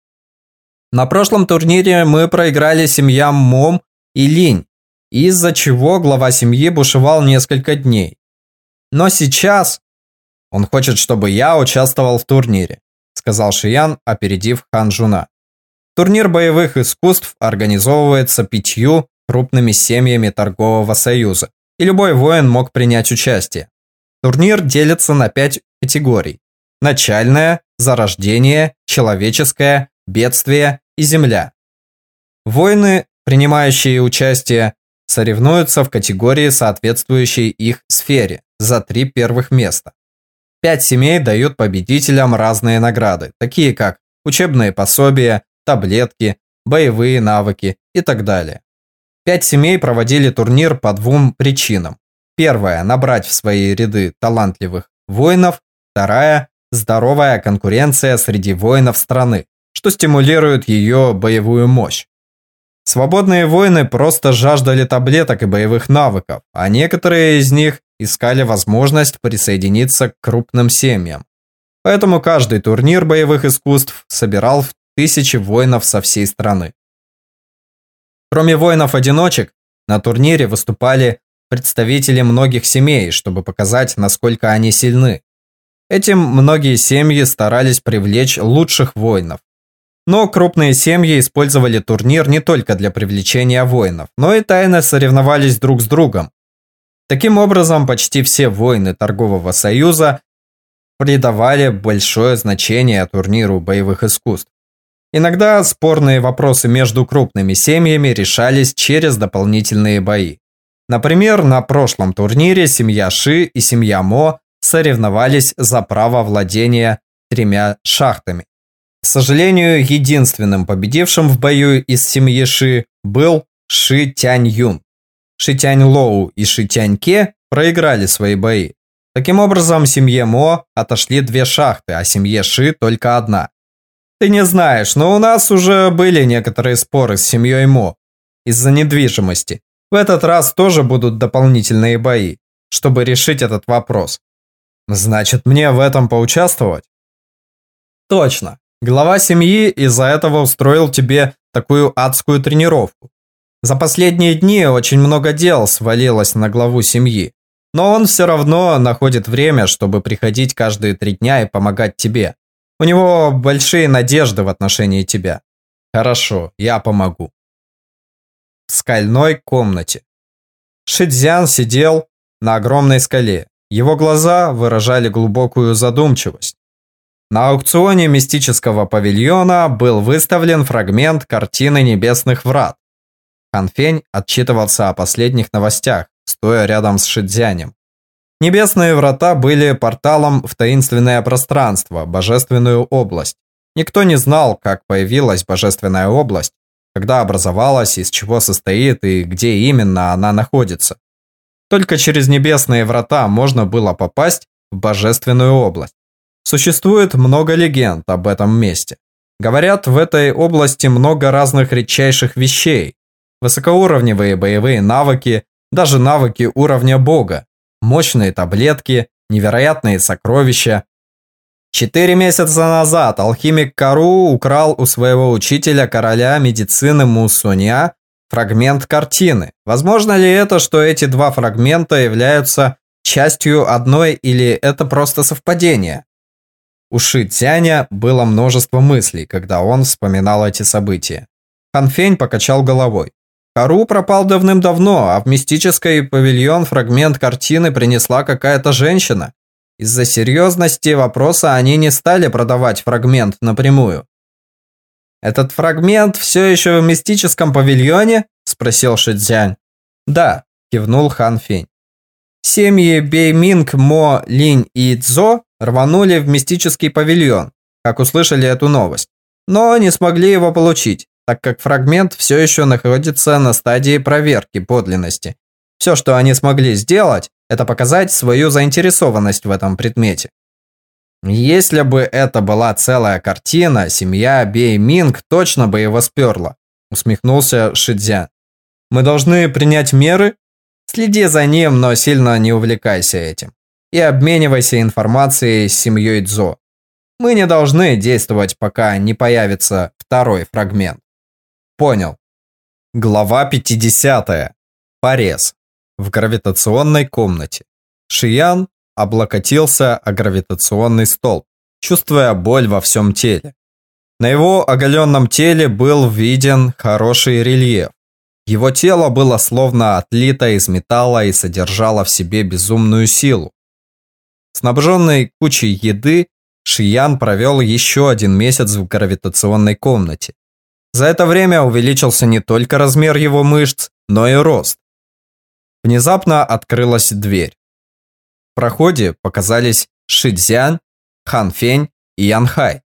На прошлом турнире мы проиграли семьям Мом и Линь, из-за чего глава семьи бушевал несколько дней. Но сейчас он хочет, чтобы я участвовал в турнире, сказал Шиян, опередив Хан Жуна. Турнир боевых искусств организовывается пятью крупными семьями торгового союза, и любой воин мог принять участие. Турнир делится на пять категорий. Начальная, зарождение, человеческое, бедствие и земля. Воины, принимающие участие, соревнуются в категории, соответствующей их сфере, за три первых места. Пять семей дают победителям разные награды, такие как учебные пособия, таблетки, боевые навыки и так далее. Пять семей проводили турнир по двум причинам. Первая – набрать в свои ряды талантливых воинов. Вторая – здоровая конкуренция среди воинов страны, что стимулирует ее боевую мощь. Свободные воины просто жаждали таблеток и боевых навыков, а некоторые из них искали возможность присоединиться к крупным семьям. Поэтому каждый турнир боевых искусств собирал в тысячи воинов со всей страны. Кроме воинов-одиночек, на турнире выступали представители многих семей, чтобы показать, насколько они сильны. Этим многие семьи старались привлечь лучших воинов. Но крупные семьи использовали турнир не только для привлечения воинов, но и тайно соревновались друг с другом. Таким образом, почти все воины торгового союза придавали большое значение турниру боевых искусств. Иногда спорные вопросы между крупными семьями решались через дополнительные бои. Например, на прошлом турнире семья Ши и семья Мо соревновались за право владения тремя шахтами. К сожалению, единственным победившим в бою из семьи Ши был Ши Тянь Юн. Ши Тянь Лоу и Ши Тянь Ке проиграли свои бои. Таким образом, семье Мо отошли две шахты, а семье Ши только одна. Ты не знаешь, но у нас уже были некоторые споры с семьей Мо из-за недвижимости. В этот раз тоже будут дополнительные бои, чтобы решить этот вопрос. Значит, мне в этом поучаствовать? Точно. Глава семьи из-за этого устроил тебе такую адскую тренировку. За последние дни очень много дел свалилось на главу семьи. Но он все равно находит время, чтобы приходить каждые три дня и помогать тебе. У него большие надежды в отношении тебя. Хорошо, я помогу. В скальной комнате. Шидзян сидел на огромной скале. Его глаза выражали глубокую задумчивость. На аукционе мистического павильона был выставлен фрагмент картины Небесных Врат. Ханфень отчитывался о последних новостях, стоя рядом с Шидзянем. Небесные врата были порталом в таинственное пространство, божественную область. Никто не знал, как появилась божественная область, когда образовалась, из чего состоит и где именно она находится. Только через небесные врата можно было попасть в божественную область. Существует много легенд об этом месте. Говорят, в этой области много разных редчайших вещей. Высокоуровневые боевые навыки, даже навыки уровня бога, мощные таблетки, невероятные сокровища. Четыре месяца назад алхимик Кару украл у своего учителя короля медицины Мусуня фрагмент картины. Возможно ли это, что эти два фрагмента являются частью одной или это просто совпадение? У Ши Цяня было множество мыслей, когда он вспоминал эти события. Хан Фень покачал головой. Кару пропал давным-давно, а в мистический павильон фрагмент картины принесла какая-то женщина. Из-за серьезности вопроса они не стали продавать фрагмент напрямую. «Этот фрагмент все еще в мистическом павильоне?» – спросил Шидзянь. «Да», – кивнул Хан Фень. Семьи Бейминг, Мо, Линь и Цзо рванули в мистический павильон, как услышали эту новость, но не смогли его получить, так как фрагмент все еще находится на стадии проверки подлинности. Все, что они смогли сделать, это показать свою заинтересованность в этом предмете. Если бы это была целая картина, семья Бей Минг точно бы его сперла, усмехнулся Шидзян. Мы должны принять меры? Следи за ним, но сильно не увлекайся этим. И обменивайся информацией с семьей Дзо. Мы не должны действовать, пока не появится второй фрагмент. Понял. Глава 50. Порез. В гравитационной комнате. Шиян облокотился о гравитационный столб, чувствуя боль во всем теле. На его оголенном теле был виден хороший рельеф. Его тело было словно отлито из металла и содержало в себе безумную силу. Снабженный кучей еды, Шиян провел еще один месяц в гравитационной комнате. За это время увеличился не только размер его мышц, но и рост. Внезапно открылась дверь проходе показались Шидзян, Ханфень и Янхай.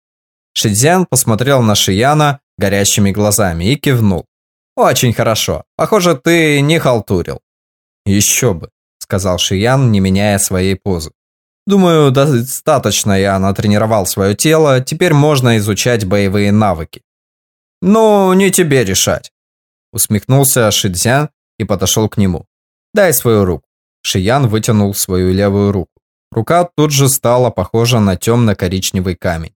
Шидзян посмотрел на Шияна горящими глазами и кивнул. «Очень хорошо. Похоже, ты не халтурил». «Еще бы», — сказал Шиян, не меняя своей позы. «Думаю, достаточно я натренировал свое тело, теперь можно изучать боевые навыки». «Ну, не тебе решать», — усмехнулся Шидзян и подошел к нему. «Дай свою руку». Шиян вытянул свою левую руку. Рука тут же стала похожа на темно-коричневый камень.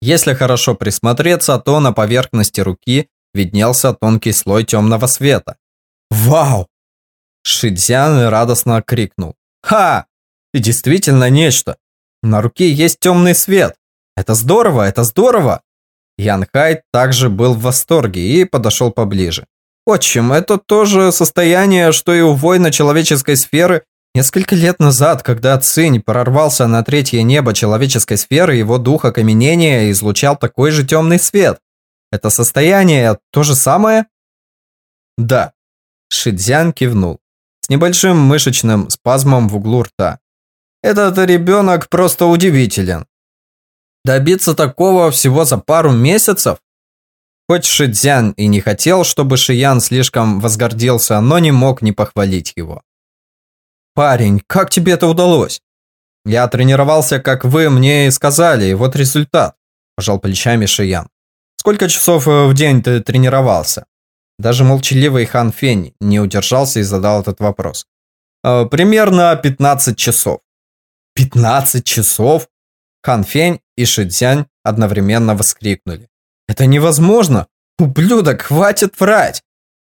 Если хорошо присмотреться, то на поверхности руки виднелся тонкий слой темного света. «Вау!» Шидзян радостно крикнул. «Ха! Ты действительно нечто! На руке есть темный свет! Это здорово, это здорово!» Ян Хай также был в восторге и подошел поближе. Отчим, это то же состояние, что и у воина человеческой сферы. Несколько лет назад, когда Цинь прорвался на третье небо человеческой сферы, его дух окаменения излучал такой же темный свет. Это состояние то же самое? Да. Шидзян кивнул. С небольшим мышечным спазмом в углу рта. Этот ребенок просто удивителен. Добиться такого всего за пару месяцев? Хоть Шидзян и не хотел, чтобы Шиян слишком возгордился, но не мог не похвалить его. «Парень, как тебе это удалось?» «Я тренировался, как вы мне и сказали, и вот результат», – пожал плечами Шиян. «Сколько часов э, в день ты тренировался?» Даже молчаливый Хан Фень не удержался и задал этот вопрос. «Э, «Примерно 15 часов». «15 часов?» Хан Фень и Шидзянь одновременно воскликнули. Это невозможно! Ублюдок, хватит врать!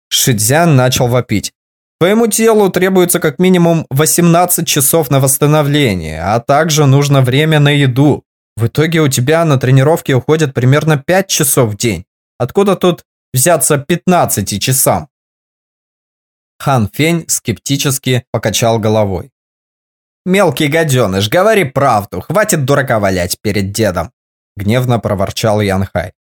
Шидзян начал вопить. Твоему телу требуется как минимум 18 часов на восстановление, а также нужно время на еду. В итоге у тебя на тренировки уходит примерно 5 часов в день. Откуда тут взяться 15 часам? Хан Фень скептически покачал головой. Мелкий гаденыш, говори правду, хватит дурака валять перед дедом. Гневно проворчал Янхай.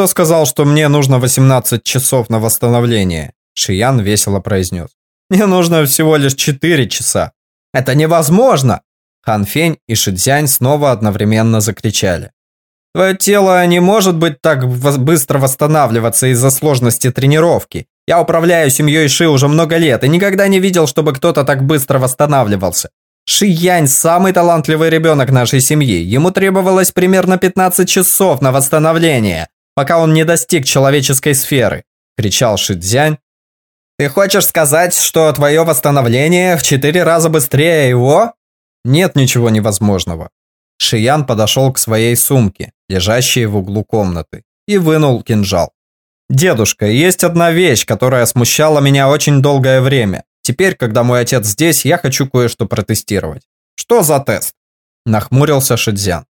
Кто сказал, что мне нужно 18 часов на восстановление? Шиян весело произнес. Мне нужно всего лишь 4 часа. Это невозможно! Хан Фень и Шидзянь снова одновременно закричали. Твое тело не может быть так быстро восстанавливаться из-за сложности тренировки. Я управляю семьей Ши уже много лет и никогда не видел, чтобы кто-то так быстро восстанавливался. Ши Янь – самый талантливый ребенок нашей семьи. Ему требовалось примерно 15 часов на восстановление, пока он не достиг человеческой сферы, кричал Ши Цзянь. Ты хочешь сказать, что твое восстановление в 4 раза быстрее его? Нет ничего невозможного. Шиян подошел к своей сумке, лежащей в углу комнаты, и вынул кинжал. «Дедушка, есть одна вещь, которая смущала меня очень долгое время. Теперь, когда мой отец здесь, я хочу кое-что протестировать. Что за тест? Нахмурился Шидзян.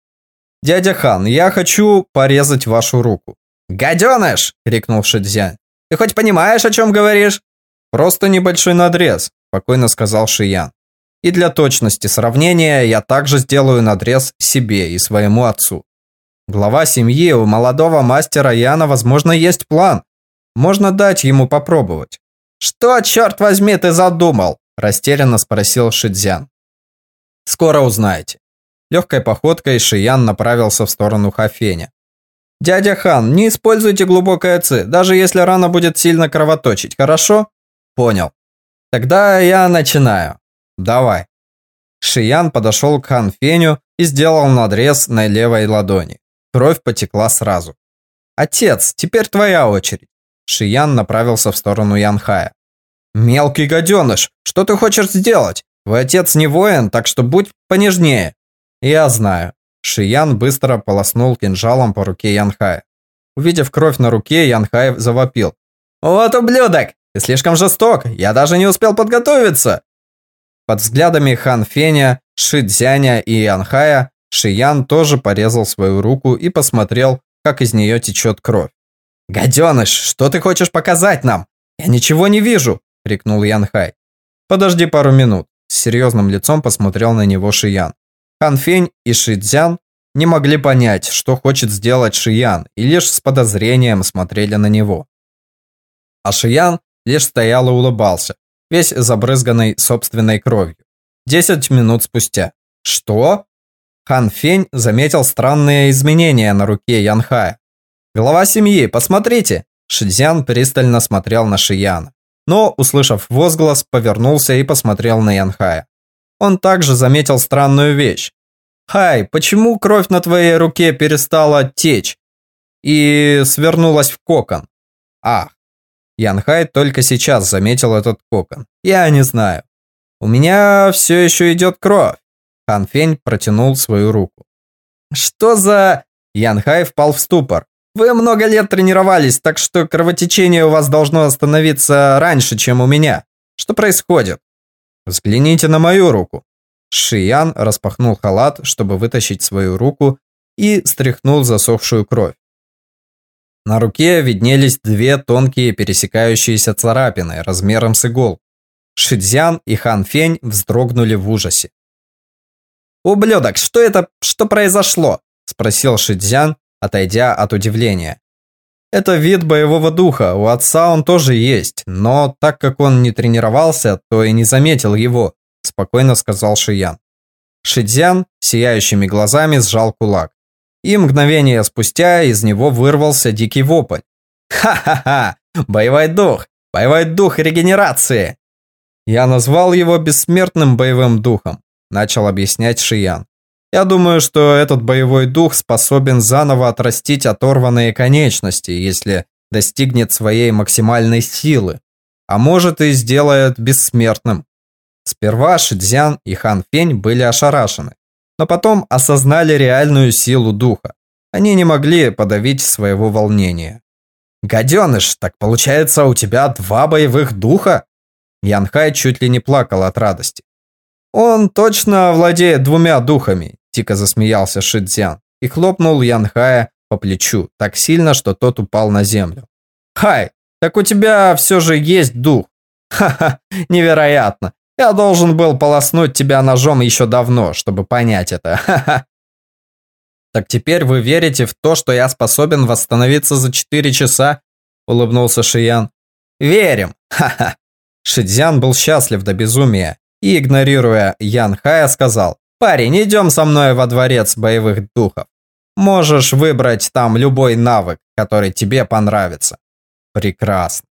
Дядя Хан, я хочу порезать вашу руку. Гаденыш! крикнул Шидзян. Ты хоть понимаешь, о чем говоришь? Просто небольшой надрез, спокойно сказал Шиян. И для точности сравнения я также сделаю надрез себе и своему отцу. Глава семьи у молодого мастера Яна, возможно, есть план. Можно дать ему попробовать. «Что, черт возьми, ты задумал?» – растерянно спросил Шидзян. «Скоро узнаете». Легкой походкой Шиян направился в сторону Хафеня. «Дядя Хан, не используйте глубокое ци, даже если рана будет сильно кровоточить, хорошо?» «Понял. Тогда я начинаю. Давай». Шиян подошел к Хан Феню и сделал надрез на левой ладони. Кровь потекла сразу. «Отец, теперь твоя очередь». Шиян направился в сторону Янхая. «Мелкий гаденыш, что ты хочешь сделать? Твой отец не воин, так что будь понежнее». «Я знаю». Шиян быстро полоснул кинжалом по руке Янхая. Увидев кровь на руке, Янхай завопил. «Вот ублюдок! Ты слишком жесток! Я даже не успел подготовиться!» Под взглядами Хан Феня, Ши Цзяня и Янхая Шиян тоже порезал свою руку и посмотрел, как из нее течет кровь. «Гаденыш, что ты хочешь показать нам? Я ничего не вижу!» – крикнул Ян Хай. «Подожди пару минут», – с серьезным лицом посмотрел на него Шиян. Хан Фень и Ши Цзян не могли понять, что хочет сделать Шиян, и лишь с подозрением смотрели на него. А Шиян лишь стоял и улыбался, весь забрызганный собственной кровью. Десять минут спустя. Что? Хан Фень заметил странные изменения на руке Янхая. «Глава семьи, посмотрите!» Шидзян пристально смотрел на Шияна. Но, услышав возглас, повернулся и посмотрел на Янхая. Он также заметил странную вещь. «Хай, почему кровь на твоей руке перестала течь и свернулась в кокон?» «Ах!» Янхай только сейчас заметил этот кокон. «Я не знаю. У меня все еще идет кровь». Хан Фень протянул свою руку. «Что за...» Янхай впал в ступор. Вы много лет тренировались, так что кровотечение у вас должно остановиться раньше, чем у меня. Что происходит? Взгляните на мою руку. Шиян распахнул халат, чтобы вытащить свою руку, и стряхнул засохшую кровь. На руке виднелись две тонкие пересекающиеся царапины размером с игол. Шидзян и Хан Фень вздрогнули в ужасе. «Ублюдок, что это? Что произошло?» – спросил Шидзян, отойдя от удивления. Это вид боевого духа, у отца он тоже есть, но так как он не тренировался, то и не заметил его, спокойно сказал Шиян. Шидзян сияющими глазами сжал кулак. И мгновение спустя из него вырвался дикий вопль. «Ха-ха-ха! Боевой дух! Боевой дух регенерации!» Я назвал его бессмертным боевым духом, начал объяснять Шиян. Я думаю, что этот боевой дух способен заново отрастить оторванные конечности, если достигнет своей максимальной силы, а может и сделает бессмертным. Сперва Шидзян и Хан Фень были ошарашены, но потом осознали реальную силу духа. Они не могли подавить своего волнения. «Гаденыш, так получается у тебя два боевых духа?» Янхай чуть ли не плакал от радости. «Он точно владеет двумя духами, Тихо засмеялся Шидзян и хлопнул Янхая по плечу так сильно, что тот упал на землю. «Хай, так у тебя все же есть дух!» «Ха-ха, невероятно! Я должен был полоснуть тебя ножом еще давно, чтобы понять это. Ха-ха. Так теперь вы верите в то, что я способен восстановиться за 4 часа? Улыбнулся Шиян. Верим. Ха-ха. Шидзян был счастлив до безумия и, игнорируя Ян Хая, сказал, «Парень, идем со мной во дворец боевых духов. Можешь выбрать там любой навык, который тебе понравится». Прекрасно.